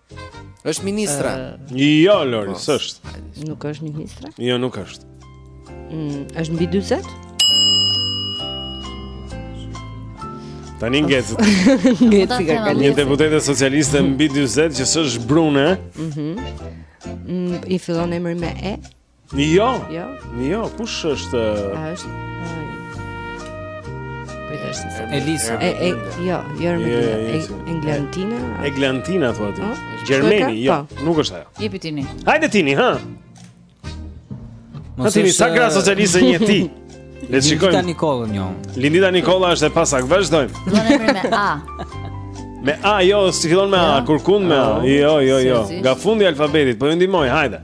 Është ministre. Jo, Lori, po. s'është. Nuk është ministre? Jo, nuk është. Mm, është mbi 40? Tani ngecët. Ngecët ka kalë. Një deputete socialiste mbi 40 që s'është brune. Mhm. Mm, I fillon emri me E. Jo. Jo. Jo, kush është? A është? Elisa. E e jo, jo me Eglantina. Eglantina thua ti. Gjermeni, jo, po. nuk është ajo. Jepi tini. Hajde tini, ha. Mos tini sa gra socialiste njeh ti. Le të shikojmë. Lindita Nikolla një. Lindita Nikolla është e pasaktë, vazhdojmë. Do të me A. Me A jo, s'i fillon me A, jo. kurrkund me A. Jo, jo, jo. Nga fundi i alfabetit, po ju ndihmoj, hajde.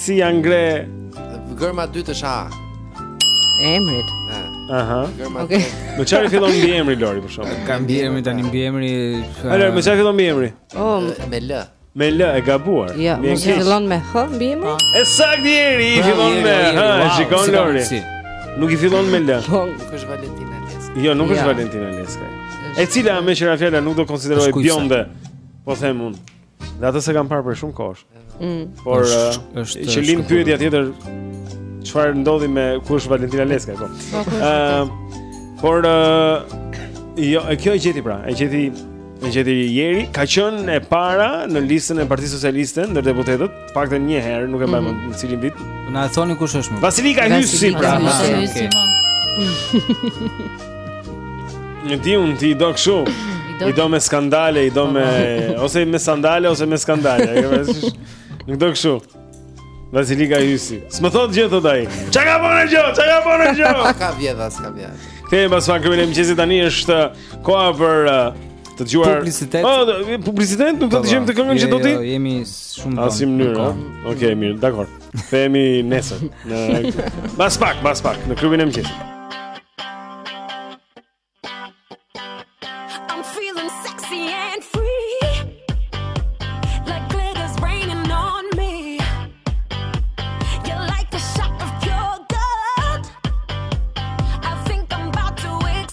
Si janë ngre Gërma e dytë është A Emrit Aha Ok Me çfarë i fillon mbiemri Lori për shumë Ka mbiemri tani mbiemri Alo, me çfarë i fillon mbiemri oh, Me L Me L e gabuar Ja, më qari fillon me H mbiemri ah. E saktë Jeri i fillon me H Shikon Lori Nuk i fillon me L po, Nuk është Valentina Leskaj Jo, nuk është Valentina Leskaj E cila meqë ra fjala nuk do e konsideroj bjonde Po them unë Dhe atë s'e kam parë prej shumë kohësh. Mm. Por është që lind pyetja tjetër çfarë ndodhi me ku është Valentina Leskaj po. po Ë ehm, por jo, e kjo e gjeti pra, e gjeti e gjeti Jeri, ka qenë e para në listën e Partisë Socialiste ndër deputetët. Paktën një herë, nuk e mbaj mend në cilin vit. Na e thoni kush është më. Vasilika Hysi pra. E di unë ti do kshu. I do me skandale, i do me ose me sandale ose me skandale. Nuk do kshu. Vasilika Hysi. S'më thotë gjë thotë ai. Çka ka bënë gjë? Çka ka bënë gjë? Ka vjedh a s'ka vjedh. Kthehemi pas vakrimit e mëngjesit tani është Koha për uh, të dëgjuar publicitet. Po, oh, publicitet, nuk do ta, po, dëgjojmë atë këngën që do ti? Jo, jemi shumë vonë. Asnjë mënyrë. Okej, mirë, dakor. Jemi nesër. Në Bas pak, bas pak në klubin e mëngjesit.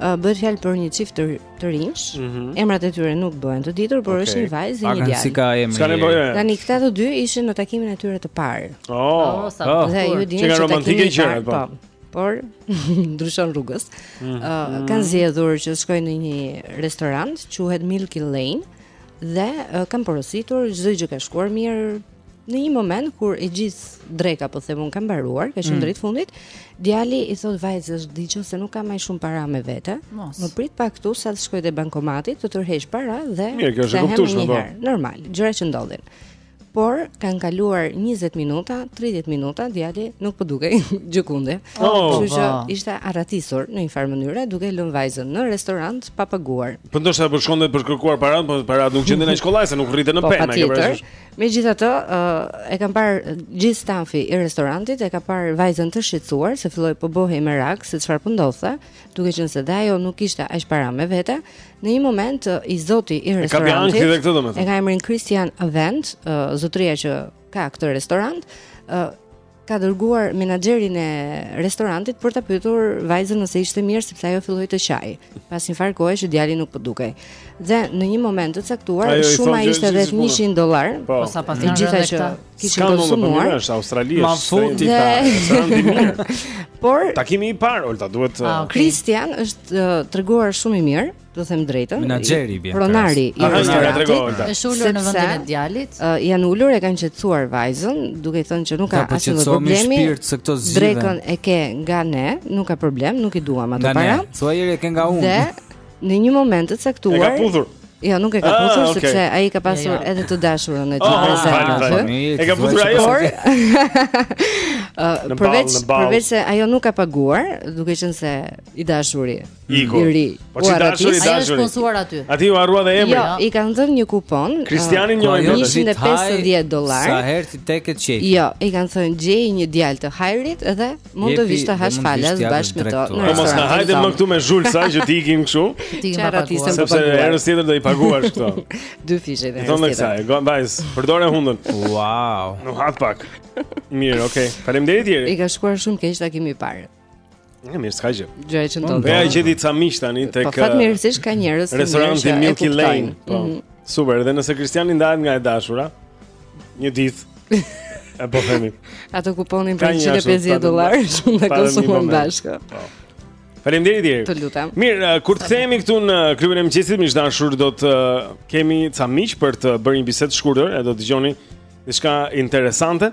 Uh, bëhet fjalë për një çift të, të rinjsh. Mm -hmm. Emrat e tyre nuk bëhen të ditur, por okay. është një vajzë dhe një djalë. Si ka emri? S'ka nevojë. Tani këta të dy ishin në takimin e tyre të parë. Oh, oh, oh sa oh. Dhe ju dini sa romantike gjëra po. po. Por ndryshon rrugës. Ëh, mm -hmm. uh, kanë zgjedhur që të shkojnë në një restorant, quhet Milky Lane dhe uh, kanë porositur çdo gjë ka shkuar mirë, Në një moment kur e gjithë dreka po themi ka mbaruar, ka qenë mm. drejt fundit, djali i thot vajzës di çfarë, se nuk ka më shumë para me vete. Mos. Më prit pak këtu sa të shkoj te bankomati, të tërheq para dhe Mirë, kjo është e kuptueshme po. Normal, gjëra që ndodhin. Por kanë kaluar 20 minuta, 30 minuta, djali nuk po dukej gjëkundi. Oh, Kështu që oh. ishte arratisur në një farë mënyre duke lënë vajzën në restorant pa paguar. Po ndoshta po shkonte për të kërkuar paratë, por paratë nuk gjenden kollaj se nuk rriten në po, pemë, apo Megjithatë, e kanë parë gjithë stafi i restorantit, e ka parë vajzën të shqetësuar se filloi po bëhej merak se çfarë po ndodhte, duke qenë se dhe ajo nuk kishte aq para me vete. Në një moment i zoti i restorantit e ka këtë domethënë. E ka emrin Christian Vent, zotëria që ka këtë restorant, ka dërguar menaxherin e restorantit për ta pyetur vajzën nëse ishte mirë sepse ajo filloi të qajë. Pas një farë kohe që djali nuk po dukej. Dhe në një moment të caktuar ajo shuma ishte rreth 100 dollar, po, po sa e gjitha që kishin konsumuar. Është Australi, është Australi. Dhe... Por takimi i parë, Olta, duhet Kristian uh... është uh, treguar shumë i mirë. do të them të drejtën. Menaxheri, jo. Pronari i restorantit. Është ulur në vendin e djalit. Uh, janë ulur e kanë qetësuar vajzën, duke i thënë që nuk ka asnjë problem. S'ka problem shpirt se këto zgjidhen. Drekën e ke nga ne, nuk ka problem, nuk i duam ato para. Thuaj i ke nga unë. Dhe në një moment të caktuar. E ka puthur. Jo, nuk e ka ah, puthur ah, okay. sepse ai ka pasur ja, ja. edhe të dashurën e tij. Oh, ah, e ka puthur ajo. Por, uh, përveç përveç se ajo nuk ka paguar, duke qenë se i dashuri Iku. Biri. Po ç'i dashur i dashur. Ai është aty. Atij iu harrua dhe emri. Jo, i kanë dhënë një kupon. Uh, Kristiani me vlerë 150 dollar. Sa herë t'i teket qejfi. Jo, i kanë thënë gjej një djalë të hajrit dhe mund të vish të hash falas bashkë me to. Po mos na hajde më këtu me zhulsa që të ikin kështu. Të ikin pa tisën po paguaj. Sepse herën tjetër do i paguash këto. Dyfish dhe. Do të thënë kësaj, vajzë, përdore hundën. Wow. Nuhat pak. Mirë, okay. Faleminderit jeri. I ka shkuar shumë keq takimi i parë. Ja mirë s'ka gjë. Gjë që ndodh. Dhe gjeti ca miq tani tek. Po fatmirësisht ka njerëz që restoranti Milky Lane. Po. Mhm. Super, dhe nëse Kristiani ndahet nga e dashura, një ditë e po themi. Ato kuponin për 150 dollarë shumë nga konsumon bashkë. Po. Faleminderit deri. Të lutem. Mirë, uh, ku të themi këtu në klubin e mëngjesit, miq të dashur, do të uh, kemi ca miq për të bërë një bisedë të shkurtër, e do të dëgjoni diçka interesante.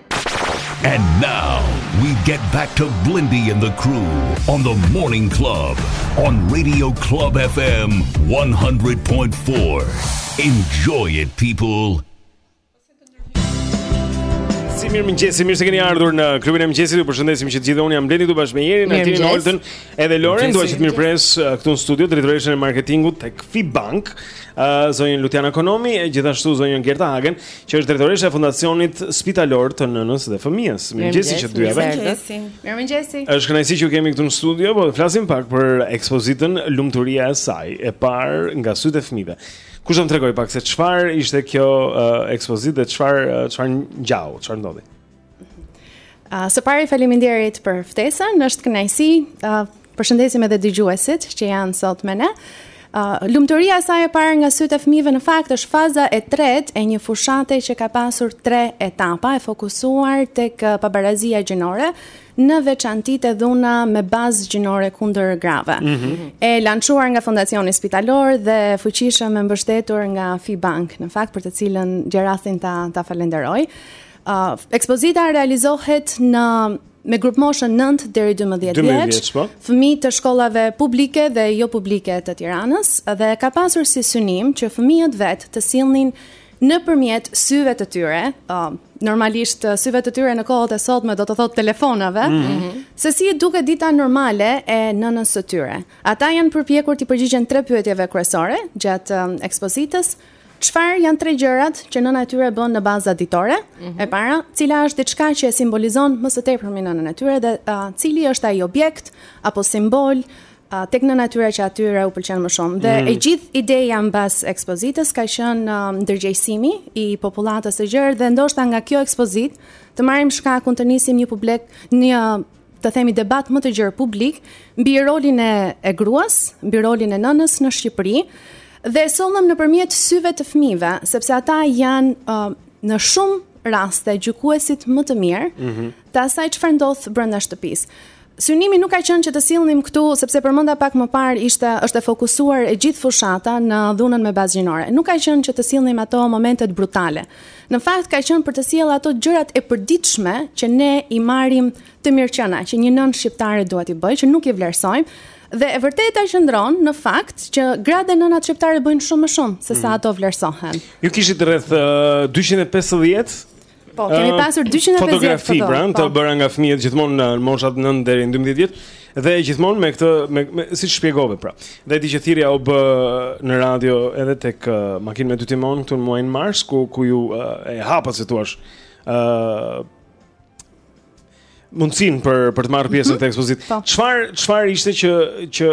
And now we get back to Blendi and the crew on the Morning Club on Radio Club FM 100.4. Enjoy it people. Mirëmëngjesi, mirë se keni ardhur në klubin e mëngjesit. Ju përshëndesim që të gjithë unë jam Blendi këtu bashkë me Jerin, Antin, Olden, edhe Loren. Dua që të mirëpres uh, këtu në studio drejtoreshën e marketingut tek Fibank, uh, zonjën Lutjana Konomi e gjithashtu zonjën Gerta Hagen. që është drejtoresha e Fondacionit Spitalor të Nënës dhe Fëmijës. Mirëmëngjesi që të dyjave. Mirëmëngjesi. Mirëmëngjesi. Është kënaqësi që ju kemi këtu në studio, po flasim pak për ekspozitën Lumturia e saj, e parë nga sytë e fëmijëve. Kush do më tregojë pak se çfarë ishte kjo uh, ekspozitë dhe çfarë uh, çfarë ngjau, çfarë ndodhi? Uh, së pari faleminderit për ftesën, është kënaqësi. Uh, përshëndesim edhe dëgjuesit që janë sot me ne. Uh, lumturia e saj e parë nga sytë e fëmijëve në fakt është faza e tretë e një fushate që ka pasur tre etapa e fokusuar tek pabarazia gjinore në veçanti te dhuna me bazë gjinore kundër grave. Mm -hmm. E lançuar nga Fondacioni Spitalor dhe fuqishëm e mbështetur nga Fibank, në fakt për të cilën gjej rastin ta ta falenderoj. Ekspozita realizohet në me grupmoshën 9 deri 12 vjeç, po. fëmijë të shkollave publike dhe jo publike të Tiranës dhe ka pasur si synim që fëmijët vetë të sillnin nëpërmjet syve të tyre, uh, normalisht syve të tyre në kohët e sotme do të thotë telefonave, mm -hmm. se si duket dita normale e nënës së tyre. Ata janë përpjekur t'i përgjigjen tre pyetjeve kryesore gjatë um, ekspozitës, Çfarë janë tre gjërat që nëna e tyre bën në baza ditore? Mm -hmm. E para, cila është diçka që e simbolizon më së tepërmi nënën e tyre dhe uh, cili është ai objekt apo simbol uh, tek nëna e tyre që atyre u pëlqen më shumë. Dhe mm. e gjithë ideja mbas ekspozitës ka qenë uh, ndërgjegjësimi i popullatës së gjerë dhe ndoshta nga kjo ekspozitë të marrim shkakun të nisim një publik një të themi debat më të gjerë publik mbi rolin e e gruas, mbi rolin e nënës në Shqipëri dhe e sollëm nëpërmjet syve të fëmijëve, sepse ata janë uh, në shumë raste gjykuesit më të mirë mm -hmm. të asaj çfarë ndodh brenda shtëpisë. Synimi nuk ka qenë që të sillnim këtu sepse përmenda pak më parë ishte është e fokusuar e gjithë fushata në dhunën me bazë gjinore. Nuk ka qenë që të sillnim ato momentet brutale. Në fakt ka qenë për të sjellë ato gjërat e përditshme që ne i marrim të mirëqëna, që një nënë shqiptare duhet t'i bëjë, që nuk i vlerësojmë. Dhe e vërteta qëndron në fakt që gratë dhe nënat shqiptare bëjnë shumë më shumë se sa mm. ato vlerësohen. Ju kishit rreth uh, 250 Po, kemi pasur 250 fotografi, pra, të po. bëra nga fëmijët gjithmonë në moshat 9 deri në 12 vjeç. Dhe gjithmonë me këtë me, me siç shpjegove pra. Dhe e di që thirrja u bë në radio edhe tek uh, makinë me dy timonë këtu në muajin mars ku ku ju uh, e hapët si të thuash. ë uh, mundësinë për për të marrë pjesë në mhm. këtë ekspozitë. Po. Çfarë çfarë ishte që që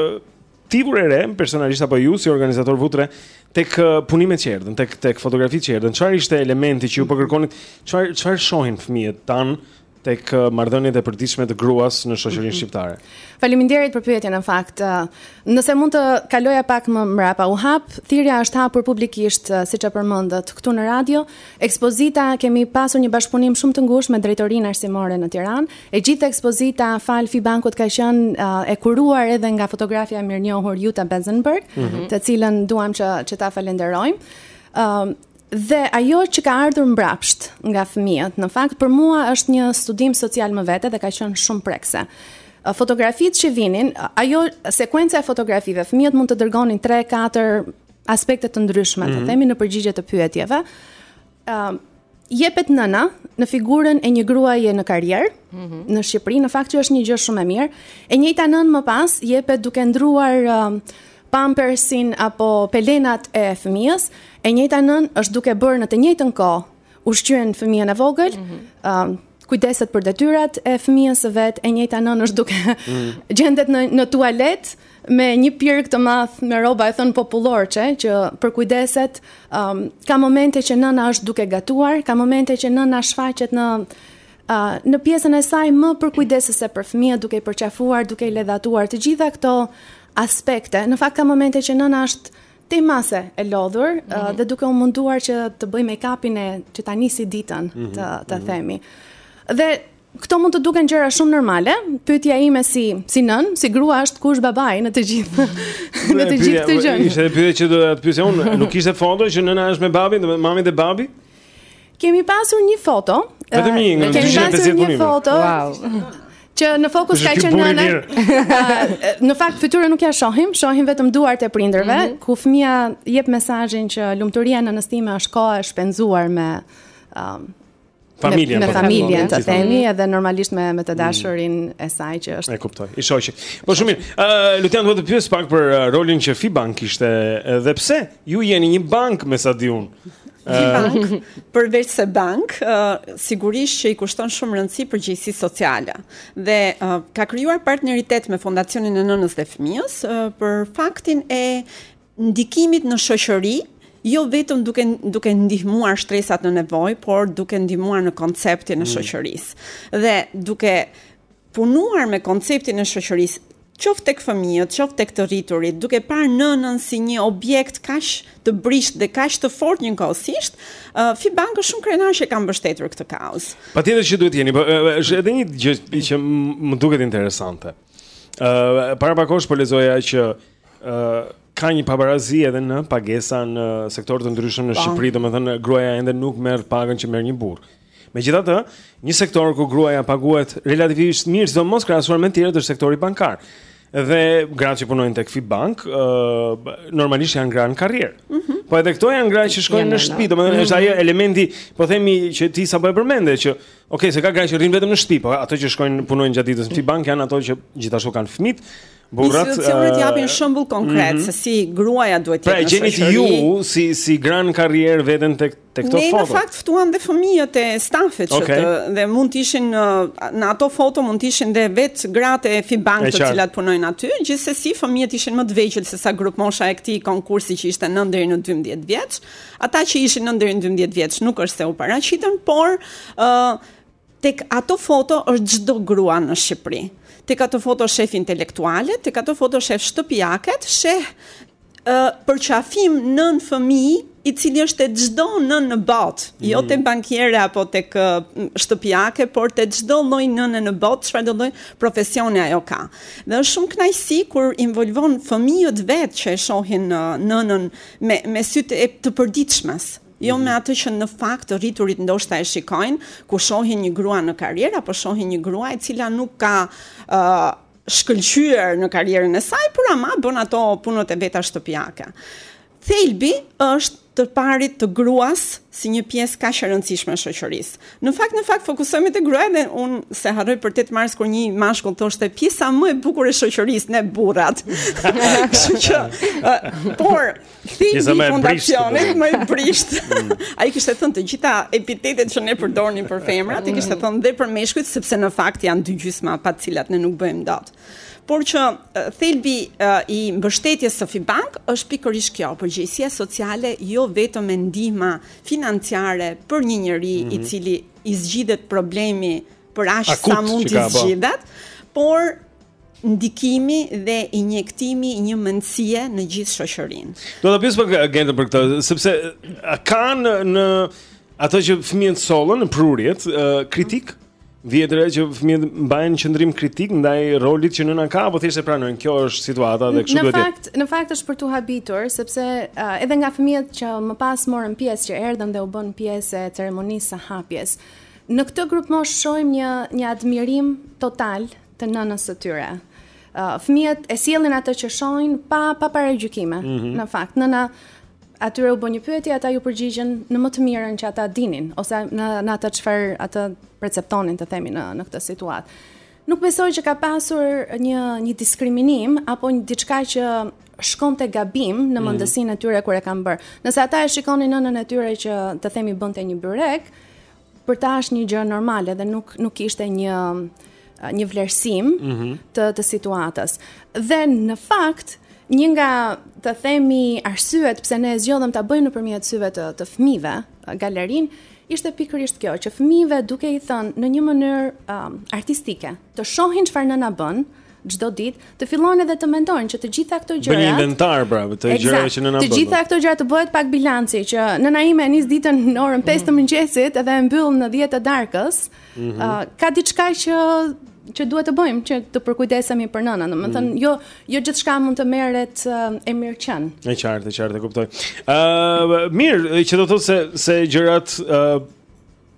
Ti vure re, personalisht apo ju si organizatorë vutë re tek eh, punimet që erdhën, tek tek fotografitë që erdhën, çfarë ishte elementi që ju po kërkonit? Çfarë çfarë shohin fëmijët tanë tek eh, marrëdhëniet e përditshme të gruas në shoqërinë mhm. shqiptare? Faleminderit për pyetjen në fakt. Eh, nëse mund të kaloja pak më mbrapa, u hap, thirrja është hapur publikisht, siç e përmendët, këtu në radio, Ekspozita, Kemi pasur një bashkëpunim shumë të ngushtë me Drejtorinë Arsimore në Tiranë. E gjithë ekspozita falë FIBank-ut ka qenë uh, e kuruar edhe nga fotografja e mirënjohur Jutta Benzenberg, mm -hmm. të cilën duam që që ta falenderojmë. Ëm uh, Dhe ajo që ka ardhur mbrapsht nga fëmijët, në fakt për mua është një studim social më vete dhe ka qenë shumë prekëse fotografitë që vinin, ajo sekuenca e fotografive, fëmijët mund të dërgonin 3, 4, aspekte të ndryshme, mm -hmm. të mhm. themi në përgjigje të pyetjeve. Ëm uh, jepet nëna në figurën e një gruaje në karrierë mm -hmm. në Shqipëri, në fakt që është një gjë shumë e mirë. E njëjta nënë më pas jepet duke ndërruar uh, pampersin apo pelenat e fëmijës. E njëjta nënë është duke bërë në të njëjtën kohë ushqyen fëmijën e vogël, mm -hmm. um, kujdeset për detyrat e fëmijës së vet, e njëjta nënë është duke mm -hmm. gjendet në në tualet me një pirg të madh me rroba e thënë popullorçe që përkujdeset, um, ka momente që nëna është duke gatuar, ka momente që nëna shfaqet në uh, në pjesën e saj më përkujdesëse për fëmijët, duke i përqafuar, duke i ledhatuar të gjitha këto aspekte. Në fakt ka momente që nëna është tej mase e lodhur mm -hmm. uh, dhe duke u munduar që të bëjë make-upin e që ta nisi ditën mm -hmm. të të mm -hmm. themi. Dhe këto mund të duken gjëra shumë normale. Pyetja ime si si nënë, si grua është ku është babai në të gjithë në të gjithë këtë gjë. Ishte pyetje që do ta pyesja unë, nuk kishte foto që nëna është me babin, do mami dhe babi? Kemi pasur një foto. Vetëm një nga kemi pasur një foto. Wow. Që në fokus ka qenë nëna. Në fakt fytyrën nuk ia shohim, shohim vetëm duart e prindërve, mm -hmm. ku fëmija jep mesazhin që lumturia e nënës time është koha e shpenzuar me um, familjen, me, me po, familjen të themi edhe normalisht me me të mm. dashurin e saj që është. E kuptoj. I shoqi. Po shumë mirë. Ë uh, Lutjana dua të pyes pak për uh, rolin që Fibank kishte edhe pse Ju jeni një bankë me sa di unë. Një bankë, përveçse bankë, uh, sigurisht që i kushton shumë rëndësi përgjegjësisë sociale. Dhe uh, ka krijuar partneritet me Fondacionin e Nënës dhe Fëmijës uh, për faktin e ndikimit në shoqëri, jo vetëm duke duke ndihmuar shtresat në nevojë, por duke ndihmuar në konceptin e mm. shoqërisë. Dhe duke punuar me konceptin e shoqërisë, qoftë tek fëmijët, qoftë tek të rriturit, duke parë nënën si një objekt kaq të brishtë dhe kaq të fortë njëkohësisht, Fibank është shumë krenar që ka mbështetur këtë kauzë. Patjetër që duhet të jeni, po është edhe një gjë që më duket interesante. Ëh, para pak kohësh po lexoja që ëh ka një pabarazi edhe në pagesa në sektorë të ndryshëm në po. Shqipëri, domethënë gruaja ende nuk merr pagën që merr një burrë. Megjithatë, një sektor ku gruaja paguhet relativisht mirë, sidomos krahasuar me të tjerët, është sektori bankar. Dhe gratë që punojnë tek Fibank, ë uh, normalisht janë gra në karrierë. Mm -hmm. Po edhe këto janë gratë që shkojnë në shtëpi, domethënë mm -hmm. është mhm. ai elementi, po themi që ti sapo e përmende që Ok, se ka gra që rrinë vetëm në shtëpi, po ato që shkojnë punojnë gjatë ditës në Fibank janë ato që gjithashtu kanë fëmijët, burrat institucionet uh, japin shembull konkret mm -hmm. se si gruaja duhet të pra, jetë. Pra gjeni ju si si gra në karrierë veten tek Te këto foto. Ne në fakt ftuam dhe fëmijët e stafit që okay. të dhe mund të ishin në, në ato foto mund të ishin dhe vetë gratë e Fibank të cilat punojnë aty, gjithsesi fëmijët ishin më të vegjël sesa grupmosha e këtij konkursi që ishte 9 deri në 12 vjeç. Ata që ishin 9 deri në 12 vjeç nuk është se u paraqitën, por ë uh, Tek ato foto është çdo grua në Shqipëri. Tek ato foto shef intelektualet, tek ato foto shef shtëpiaket, sheh ë përqafim nënë fëmijë i cili është te çdo nënë në botë, mm. jo mhm. te bankiere apo tek shtëpiake, por te çdo lloj nëne në botë, çfarëdolloj profesioni ajo ka. Dhe është shumë kënaqësi kur involvon fëmijët vetë që e shohin nënën me me sytë e të përditshmes. jo me atë që në fakt të rriturit ndoshta e shikojnë, kur shohin një grua në karrierë apo shohin një grua e cila nuk ka ë uh, shkëlqyer në karrierën e saj, por ama bën ato punët e veta shtëpiake. Thelbi është të parit të gruas si një pjesë kaq e rëndësishme e shoqërisë. Në fakt, në fakt fokusohemi te gruaja dhe unë s'e harroj për 8 mars kur një mashkull thoshte pjesa më e bukur e shoqërisë ne burrat. Kështu që por Thelbi i fondacionit më e brishtë. Mm. Ai kishte thënë të gjitha epitetet që ne përdornim për femrat, i kishte mm. thënë dhe për meshkujt sepse në fakt janë dy gjysma pa të cilat ne nuk bëjmë dot. Por që thelbi i mbështetjes së Fibank është pikërisht kjo, përgjegjësia sociale jo vetëm me ndihma financiare për një njeri mm -hmm. i mhm. cili i zgjidhet problemi për aq sa mund të zgjidhet, por ndikimi dhe injektimi i një mendësie në gjithë shoqërinë. Do ta pyes pak Gentën për këtë, sepse a kanë në ato që fëmijët sollën në prurjet kritikë, vjen që fëmijët mbajnë qëndrim kritik ndaj rolit që nëna ka apo thjesht e pranojnë kjo është situata dhe kështu duhet të jetë. Në fakt, në fakt është për t'u habitur sepse uh, edhe nga fëmijët që më pas morën pjesë që erdhën dhe u bënë pjesë e ceremonisë së hapjes. Në këtë grupmoshë shohim një një admirim total të nënës së tyre. Uh, fëmijët e sjellin atë që shohin pa pa paragjykime. Mm -hmm. Në fakt, nëse atyre u bë një pyetje, ata iu përgjigjën në më të mirën që ata dinin ose në në atë çfarë ata perceptonin të themi në në këtë situatë. Nuk besoj që ka pasur një një diskriminim apo një diçka që shkonte gabim në mm. mendësinë e tyre kur e kanë bërë. Nëse ata e shikonin nënën e tyre që të themi bënte një byrek, Për ta është një gjë normale dhe nuk nuk ishte një një vlerësim mm -hmm. të të situatës. Dhe në fakt, një nga të themi arsyet pse ne zgjodhëm ta bëjmë nëpërmjet syve të të fëmijëve galerinë ishte pikërisht kjo që fëmijëve duke i thënë në një mënyrë um, artistike, të shohin çfarë nëna bën, çdo ditë, të fillojnë edhe të mendojnë që të gjitha këto gjëra. Bën inventar pra, të gjërave që nëna bën. Të gjitha këto gjëra të bëhet pak bilanci që nëna ime e nis ditën në orën 5 të mm. mëngjesit edhe e mbyll në 10 të darkës. Mm -hmm. uh, ka diçka që që duhet të bëjmë që të përkujdesemi për nënën. Domethënë mm. jo jo gjithçka mund të merret uh, e mirëqenë. E qartë, e qartë e kuptoj. Ëh, uh, mirë, që do të thotë se se gjërat ëh uh,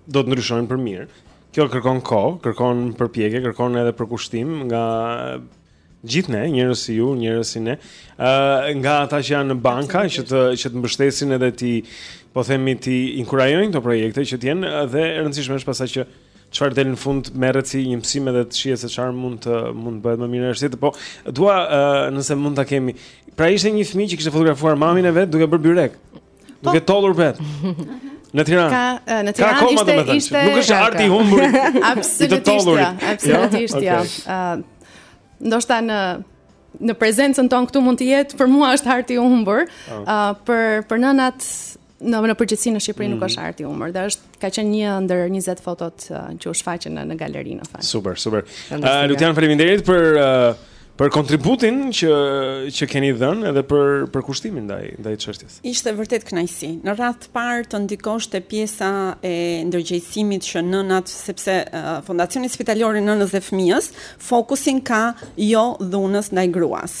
do të ndryshojnë për mirë. Kjo kërkon kohë, kërkon përpjekje, kërkon edhe përkushtim nga gjithë ne, njerëz si ju, njerëz si ne, ë uh, nga ata që janë në banka që të që të mbështesin edhe t'i, po themi t'i inkurajojnë këto projekte që të jenë dhe e rëndësishme është pastaj që çfarë del në fund merret si një mësim edhe të shihet se çfarë mund të mund të bëhet më mirë ashtu, po dua uh, nëse mund ta kemi. Pra ishte një fëmijë që kishte fotografuar mamin e vet duke bërë byrek. Duke tëhollur vetë. Në Tiranë. Ka në Tiranë ishte ishte nuk është art i humbur. Absolutisht. Jo? Absolutisht. Jo. Ë ndoshta në në prezencën tonë këtu mund të jetë, për mua është art i humbur. Ë ah. për për nënat në në përgjithësi në Shqipëri nuk mhm. është art i humbur, dhe është Ka qenë një ndër 20 fotot uh, që u shfaqën në, në galeri në fakt. Super, super. Uh, Lutjan faleminderit për uh, për kontributin që që keni dhënë edhe për përkushtimin ndaj ndaj çështjes. Ishte vërtet kënaqësi. Në radhë të parë të ndikosh te pjesa e ndërgjegjësimit që nënat sepse uh, Fondacioni Spitalor i Nënës dhe Fëmijës fokusin ka jo dhunës ndaj gruas.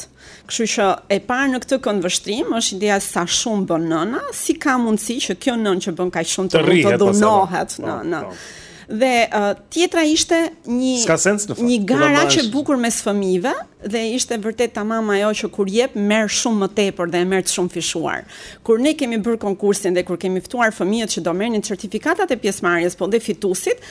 Kështu që e parë në këtë këndvështrim është ideja se sa shumë bën nëna, si ka mundësi që kjo nënë që bën kaq shumë të, të rrihet, të dhunohet në po, në. Po. Dhe uh, tjetra ishte një sens, një garë kaq e bukur mes fëmijëve dhe ishte vërtet tamam ajo që kur jep merr shumë më tepër dhe e merr shumëfishuar. Kur ne kemi bërë konkursin dhe kur kemi ftuar fëmijët që do merrnin certifikatat e pjesëmarrjes, po dhe fituesit,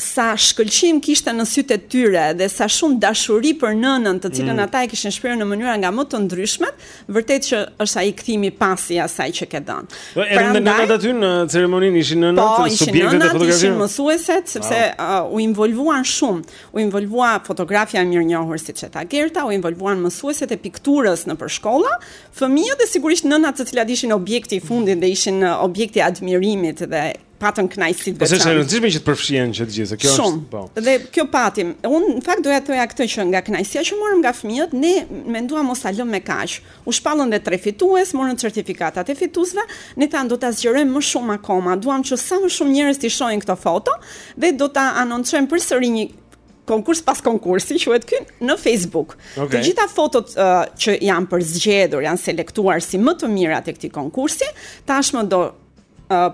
sa shkëlqim kishte në sytë e tyre dhe sa shumë dashuri për nënën, të cilën mm. ata e kishin shprehur në mënyra nga më të ndryshmet, vërtet që është ai kthimi pas i asaj që ke dhënë. Po edhe me nënat aty në ceremoninë ishin nënat, po, subjektet e fotografisë. Po, ishin mësueset sepse wow. uh, u involvuan shumë. U involvua fotografja e mirënjohur siç e tha Gerta, u involvuan mësueset e pikturës nëpër shkolla, fëmijët dhe sigurisht nënat të cilat ishin objekti i fundit dhe ishin uh, objekti i admirimit dhe patën kënaqësi të veçantë. Është e rëndësishme që të përfshihen që të gjithë, se kjo Shumë. është po. Dhe kjo, patëm. Unë në fakt doja të thoja këtë që nga kënaqësia që morëm nga fëmijët, ne menduam mos ta lëmë me kaq. U shpallën dhe tre fitues, morën certifikatat e fituesve, ne thanë do ta zgjerojmë më shumë akoma. Duam që sa më shumë njerëz të shohin këto foto dhe do ta anoncojmë përsëri një konkurs pas konkursi, quhet ky në Facebook. Okay. Të gjitha fotot uh, që janë përzgjedhur, janë selektuar si më të mirat e këtij konkursi, tashmë do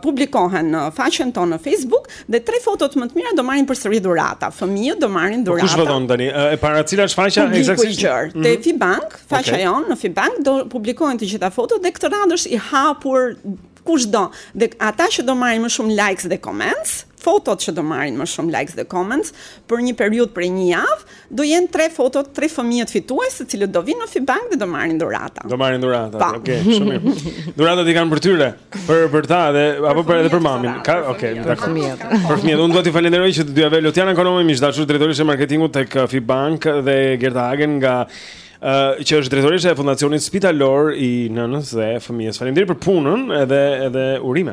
publikohen në faqen tonë në Facebook dhe tre fotot më të mira do marrin përsëri dhurata. Fëmijët do marrin po dhurata. Kush voton tani? E para cila është faqja eksaktësisht? Publiku i mhm. Te Fibank, faqja okay. jonë në Fibank do publikohen të gjitha fotot dhe këtë radhë është i hapur kushdo. Dhe ata që do marrin më shumë likes dhe comments, fotot që do marrin më shumë likes dhe comments për një periudhë prej një javë, Do jenë tre fotot, tre fëmijët fitues, të cilët do vinë në Fibank dhe do marrin dhurata. Do marrin dhurata. Okej, okay, shumë mirë. Dhuratat i kanë për tyre, për për ta dhe apo për edhe për mamin. Ka, okay, për dakor. Fëmijët. Për fëmijët, unë do t'i falenderoj që të dyja Velotjana Konomi, mike e dashur, drejtoreshë e marketingut tek uh, Fibank dhe Gerta Hagen nga Uh, që është drejtoreshë e Fondacionit Spitalor i Nënës dhe Fëmijës. Faleminderit për punën edhe edhe urime.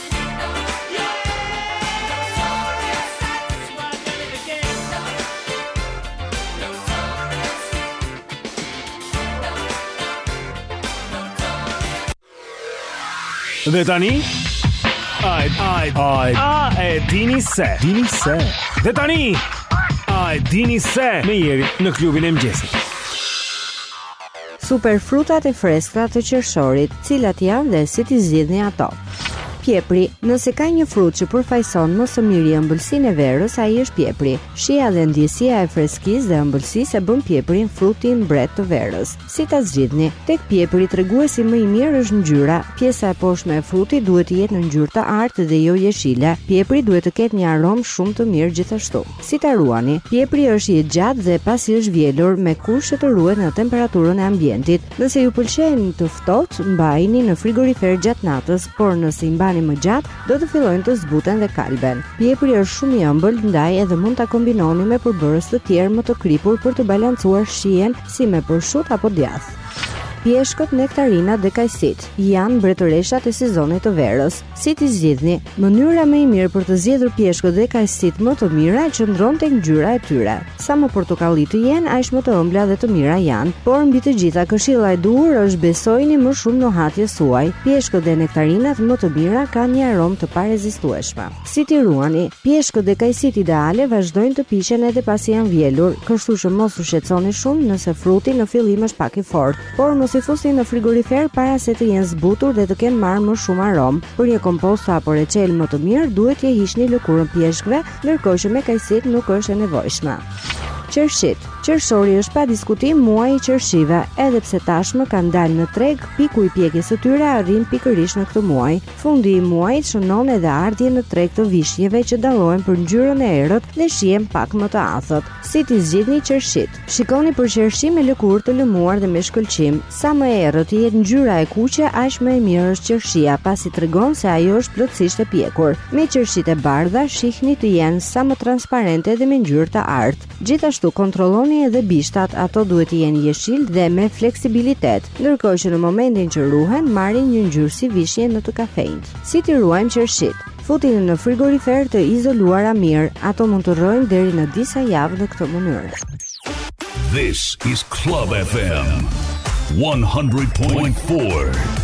Dhe tani Ai ai ai a e dini se dini se Dhe tani Ai dini se ne jemi në klubin e mëngjesit Superfrutat e freskëta të qershorit, cilat janë dhe si t'i zgjidhni ato? Pjepri, nëse ka një frut që përfaqëson më së miri ëmbëlsinë e verës, ai është pjepri. Shija dhe ndjesia e freskisë dhe ëmbëlsisë e bën pjeprin frutin mbret të verës. Si ta zgjidhni? Tek pjepri treguesi më i mirë është ngjyra. Pjesa e poshtme e frutit duhet të jetë në ngjyrë të artë dhe jo jeshile. Pjepri duhet të ketë një aromë shumë të mirë gjithashtu. Si ta ruani? Pjepri është i gjatë dhe pasi është vjelur, me kusht që të ruhet në temperaturën e ambientit. Nëse ju pëlqen të ftohtë, mbajini në frigorifer gjatë natës, por nëse i mbani më gjatë, do të fillojnë të zbuten dhe kalben. Pjepri është shumë i ëmbël, ndaj edhe mund ta kombinoni me përbërës të tjerë më të kripur për të balancuar shijen, si me përshut apo djathë. Pjeshkët, nektarinat dhe kajsitë janë mbretëreshat e sezonit të verës. Si t'i zgjidhni? Mënyra më e mirë për të zgjedhur pjeshkët dhe kajsitë më të mira qëndron tek ngjyra e tyre. Sa më portokalli të jenë, aq më të ëmbla dhe të mira janë. Por mbi të gjitha, këshilla e duhur është besojini më shumë nuhatjes suaj. Pjeshkët dhe nektarinat më të mira kanë një aromë të parezistueshme. Si t'i ruani? Pjeshkët dhe kajsitë ideale vazhdojnë të piqen edhe pasi janë vjelur, kështu që mos u shqetësoni shumë nëse fruti në fillim është pak i fortë. por mos i fusni në frigorifer para se të jenë zbutur dhe të kenë marrë më shumë aromë. Për një komposto apo reçel më të mirë, duhet t'i hiqni lëkurën pjeshkëve, ndërkohë që me kajsitë nuk është e nevojshme. Qershitë. Qershori është pa diskutim muaji i qershive, edhe pse tashmë kanë dalë në treg, piku i pjekjes së tyre arrin pikërisht në këtë muaj. Fundi i muajit shënon edhe ardhjen në treg të vishnjeve që dallohen për ngjyrën e errët dhe shijen pak më të athët. Si t'i zgjidhni qershitë? Shikoni për qershi me lëkurë të lëmuar dhe me shkëlqim. Sa më e errët të jetë ngjyra e kuqe, aq më e mirë është qershia, pasi tregon se ajo është plotësisht e pjekur. Me qershitë e bardha shihni të jenë sa më transparente dhe me ngjyrë të artë. Gjithashtu kontrolloni edhe bishtat, ato duhet të jenë jeshil dhe me fleksibilitet, ndërkohë që në momentin që ruhen marrin një ngjyrë si vishnje në të kafenjtë. Si t'i ruajmë qershitë? Futini në frigorifer të izoluara mirë. Ato mund të rrojnë deri në disa javë në këtë mënyrë. This is Club FM 100.4.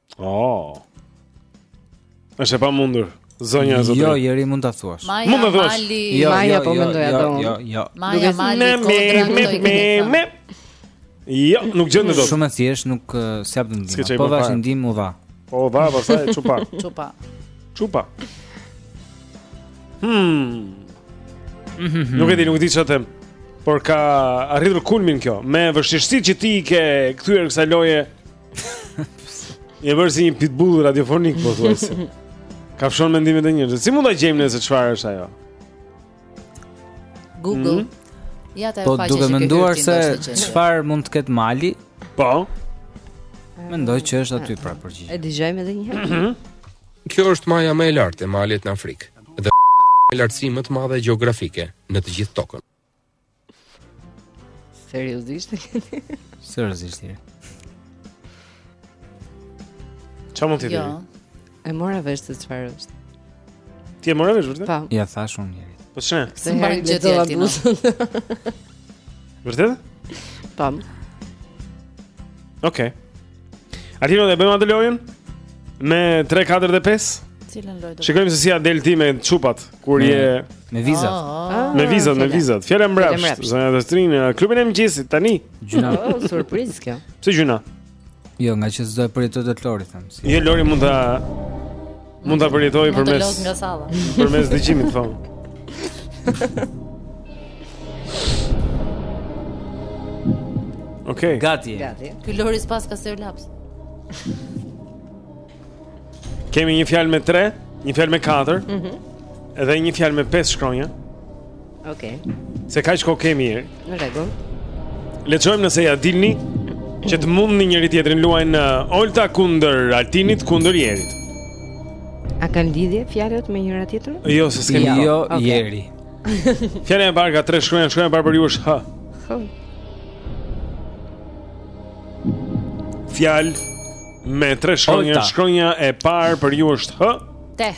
Oh. Është e pamundur. Zonja e zotëri. Jo, njeri mund ta thuash. Mund ta thuash. Jo, Maja jo, po jo, mendoj atë. Jo, jo, jo. Maja Mali kontra Ludovic. Jo, nuk gjen dot. Shumë thjesht, nuk s'jap të ndihmë. Po vash ndihmë u dha. Po dha, pastaj çupa. Çupa. Çupa. Hmm. Mhm. Nuk e di, nuk e di çfarë them. Por ka arritur kulmin kjo, me vështirësitë që ti ke kthyer kësaj loje. Je bërë si një pitbull radiofonik pothuajse. Kafshon mendimet e njerëzve. Si mund ta gjejmë ne se çfarë është ajo? Google. Mm -hmm. Ja ta po, faqe. Po duhet menduar se çfarë mund të ketë mali? Po. Mendoj që është aty pra përgjigje. E dëgjojmë edhe një herë. Mhm. Kjo është maja më e lartë e malit në Afrikë dhe lartësia më e madhe gjeografike në të gjithë tokën. Seriozisht? Seriozisht. Çfarë mund të jetë? Jo. E mora vesh se çfarë është. Ti e more vesh vërtet? Po. Ia thashë unë njëri. Po ç'e? Se mbaj gjë të tij. Vërtet? Pam. Okej. A ti do të bëjmë atë lojën Me 3, 4 dhe 5 Cilën lojë do Shikojmë se si ia del ti me çupat Kur me, je Me vizat oh, oh, oh. Me vizat, me vizat Fjalë mbrapsht Zënë dhe strin Klubin e mëngjesit, tani Gjuna oh, Surprizë kjo Pse gjuna? Jo, ngaqë s'do e përjetojë dot Lori thëmë si. Jo, Lori mund të Mund ta përjetojë përmes përmes dëgjimit thonë. Okej. Okay. Gati. Gati. Ky Lori s'paska as laps. Kemi një fjalë me 3, një fjalë me 4. Mhm. Mm edhe një fjalë me 5 shkronja. Okej. Okay. Se kaq kohë kemi. Në rregull. Le të shojmë nëse ia dilni që të mundni njëri-tjetrin luajnë uh, Olta kundër Altinit kundër Jerit. A kanë lidhje fjalët me njëra-tjetrën? Jo, se s'kemi. Jo, jo okay. Jeri. Fjala e parë ka tre shkronja, shkronja e parë për ju është h. H. Fjalë me tre shkronja, shkronja e parë për ju është h. Teh.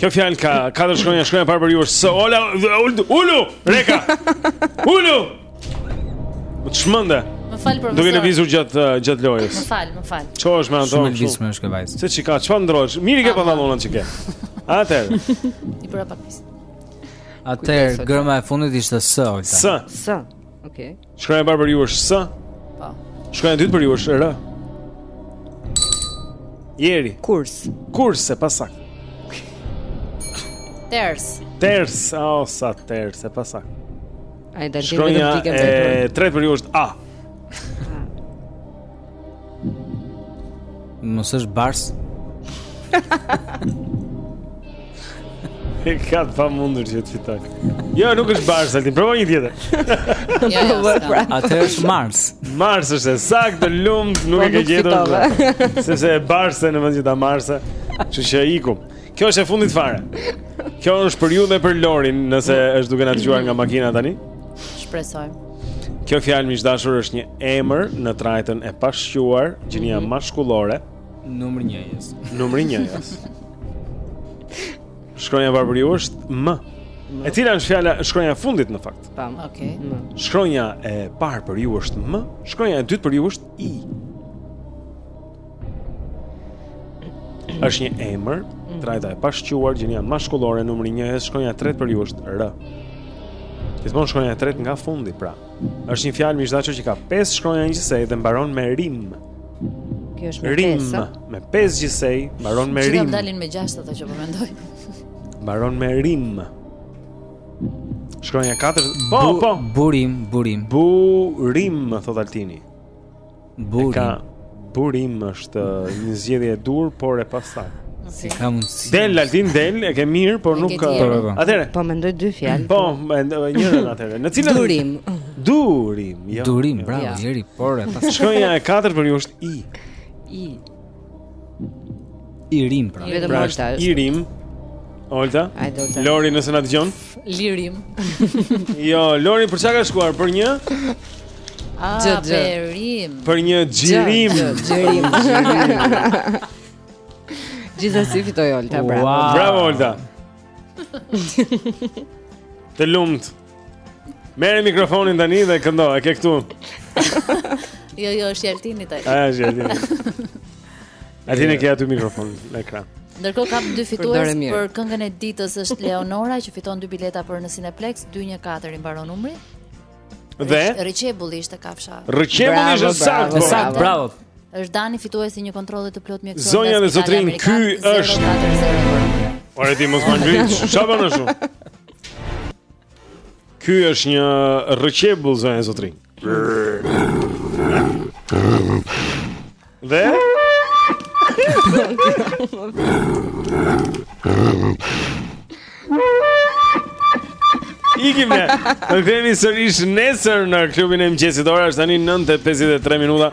Kjo fjalë ka katër shkronja, shkronja e parë për ju është Ola, ulu, ulu, reka. Ulu. Më çmende. Më fal profesor. Duke lëvizur gjatë uh, gjatë lojës. Më fal, më fal. Ço është me ato? Shumë e lëvizshme është kjo vajzë. Se çka, çfarë ndrosh? Mirë i ke pantallonat që ke. Atëherë. I bëra pak pis. Atëherë, gërma e fundit ishte S, Olta. S. S. Okej. Okay. Shkronja e parë për ju është S. Po. Shkronja e dytë për ju është R. Jeri. Kurs. Kurs e pasaktë. Ters. Ters, oh, sa ters e pasaktë. Shkronja e tretë për ju është A. Mos është bars. E ka të pamundur që të fitojë Jo, nuk është bars, Altin, provo një tjetër Ja, ja, ja, Atë është Mars Mars është e saktë, të lumtë, nuk e ka gjetur Sepse e barse në vend që ta Marse Që që e ikum Kjo është e fundit fare. Kjo është për ju dhe për Lorin, nëse është duke na dëgjuar nga makina tani. Shpresoj. Kjo fjalë miq të dashur është një emër në trajtën e pashquar, gjinia mm -hmm. mashkullore, numri njëjës. Numri njëjës. Shkronja për ju është M. E cila është fjala shkronja e fundit në fakt? Pam. Okej. Okay. Shkronja e parë për ju është M, shkronja e dytë për ju është I. është një emër, mm. trajta e pashquar, gjinia mashkullore, numri njëjës, shkronja e tretë për ju është R. Gjithmonë shkronja e tretë nga fundi, pra. Është një fjalë miq të dashur që ka 5 shkronja gjithsej dhe mbaron me rim. Kjo është me 5. Rim me 5 gjithsej, mbaron me rim. Çfarë dalin me 6 ato që po mendoj? Mbaron me rim. Shkronja 4. Po, po. Burim, burim. Burim, thotë Altini. Burim. E ka burim është një zgjidhje e dytë, por e pasaktë. Si ka mundësi. Del Altin del, e ke mirë, por nuk ka. Po, po, po. Atëherë. Po mendoj dy fjalë. Po, mendoj njërën atëherë. Në cilën durim? Durim, jo. Durim, bravo, Jeri, por e pasaktë. Shkronja e katërt për ju është i. I. I rim pra. Vetëm pra, Olta është. I rim. Olta. Lori nëse na dëgjon. Lirim. jo, Lori për çka ka shkuar? Për një xhirim. Për një xhirim. Xhirim. Gjithsesi fitoi Olta, bravo. Bravo Olta. Të lumtë. Merre mikrofonin tani dhe këndo, e ke këtu. jo, jo, është Altini tani. Ai është Altini. Altin e ke aty mikrofonin në ekran. Ndërkohë kam dy fitues për këngën e ditës është Leonora që fiton dy bileta për në Cineplex 214 i mbaron numri. Dhe rrëqebulli ishte kafsha. Rrëqebulli ishte saktë. Saktë, bravo. Është Dani fituesi i një kontrolli të plotë mjekësor. Zonja dhe zotërinj, ky është. Ore ti mos më ngrish. Çfarë bën ashtu? Ky është një rrëqebull zonja e zotërinj. Dhe ikim, ne kthehemi sërish nesër në klubin e mëngjesit, ora është tani 9.53 minuta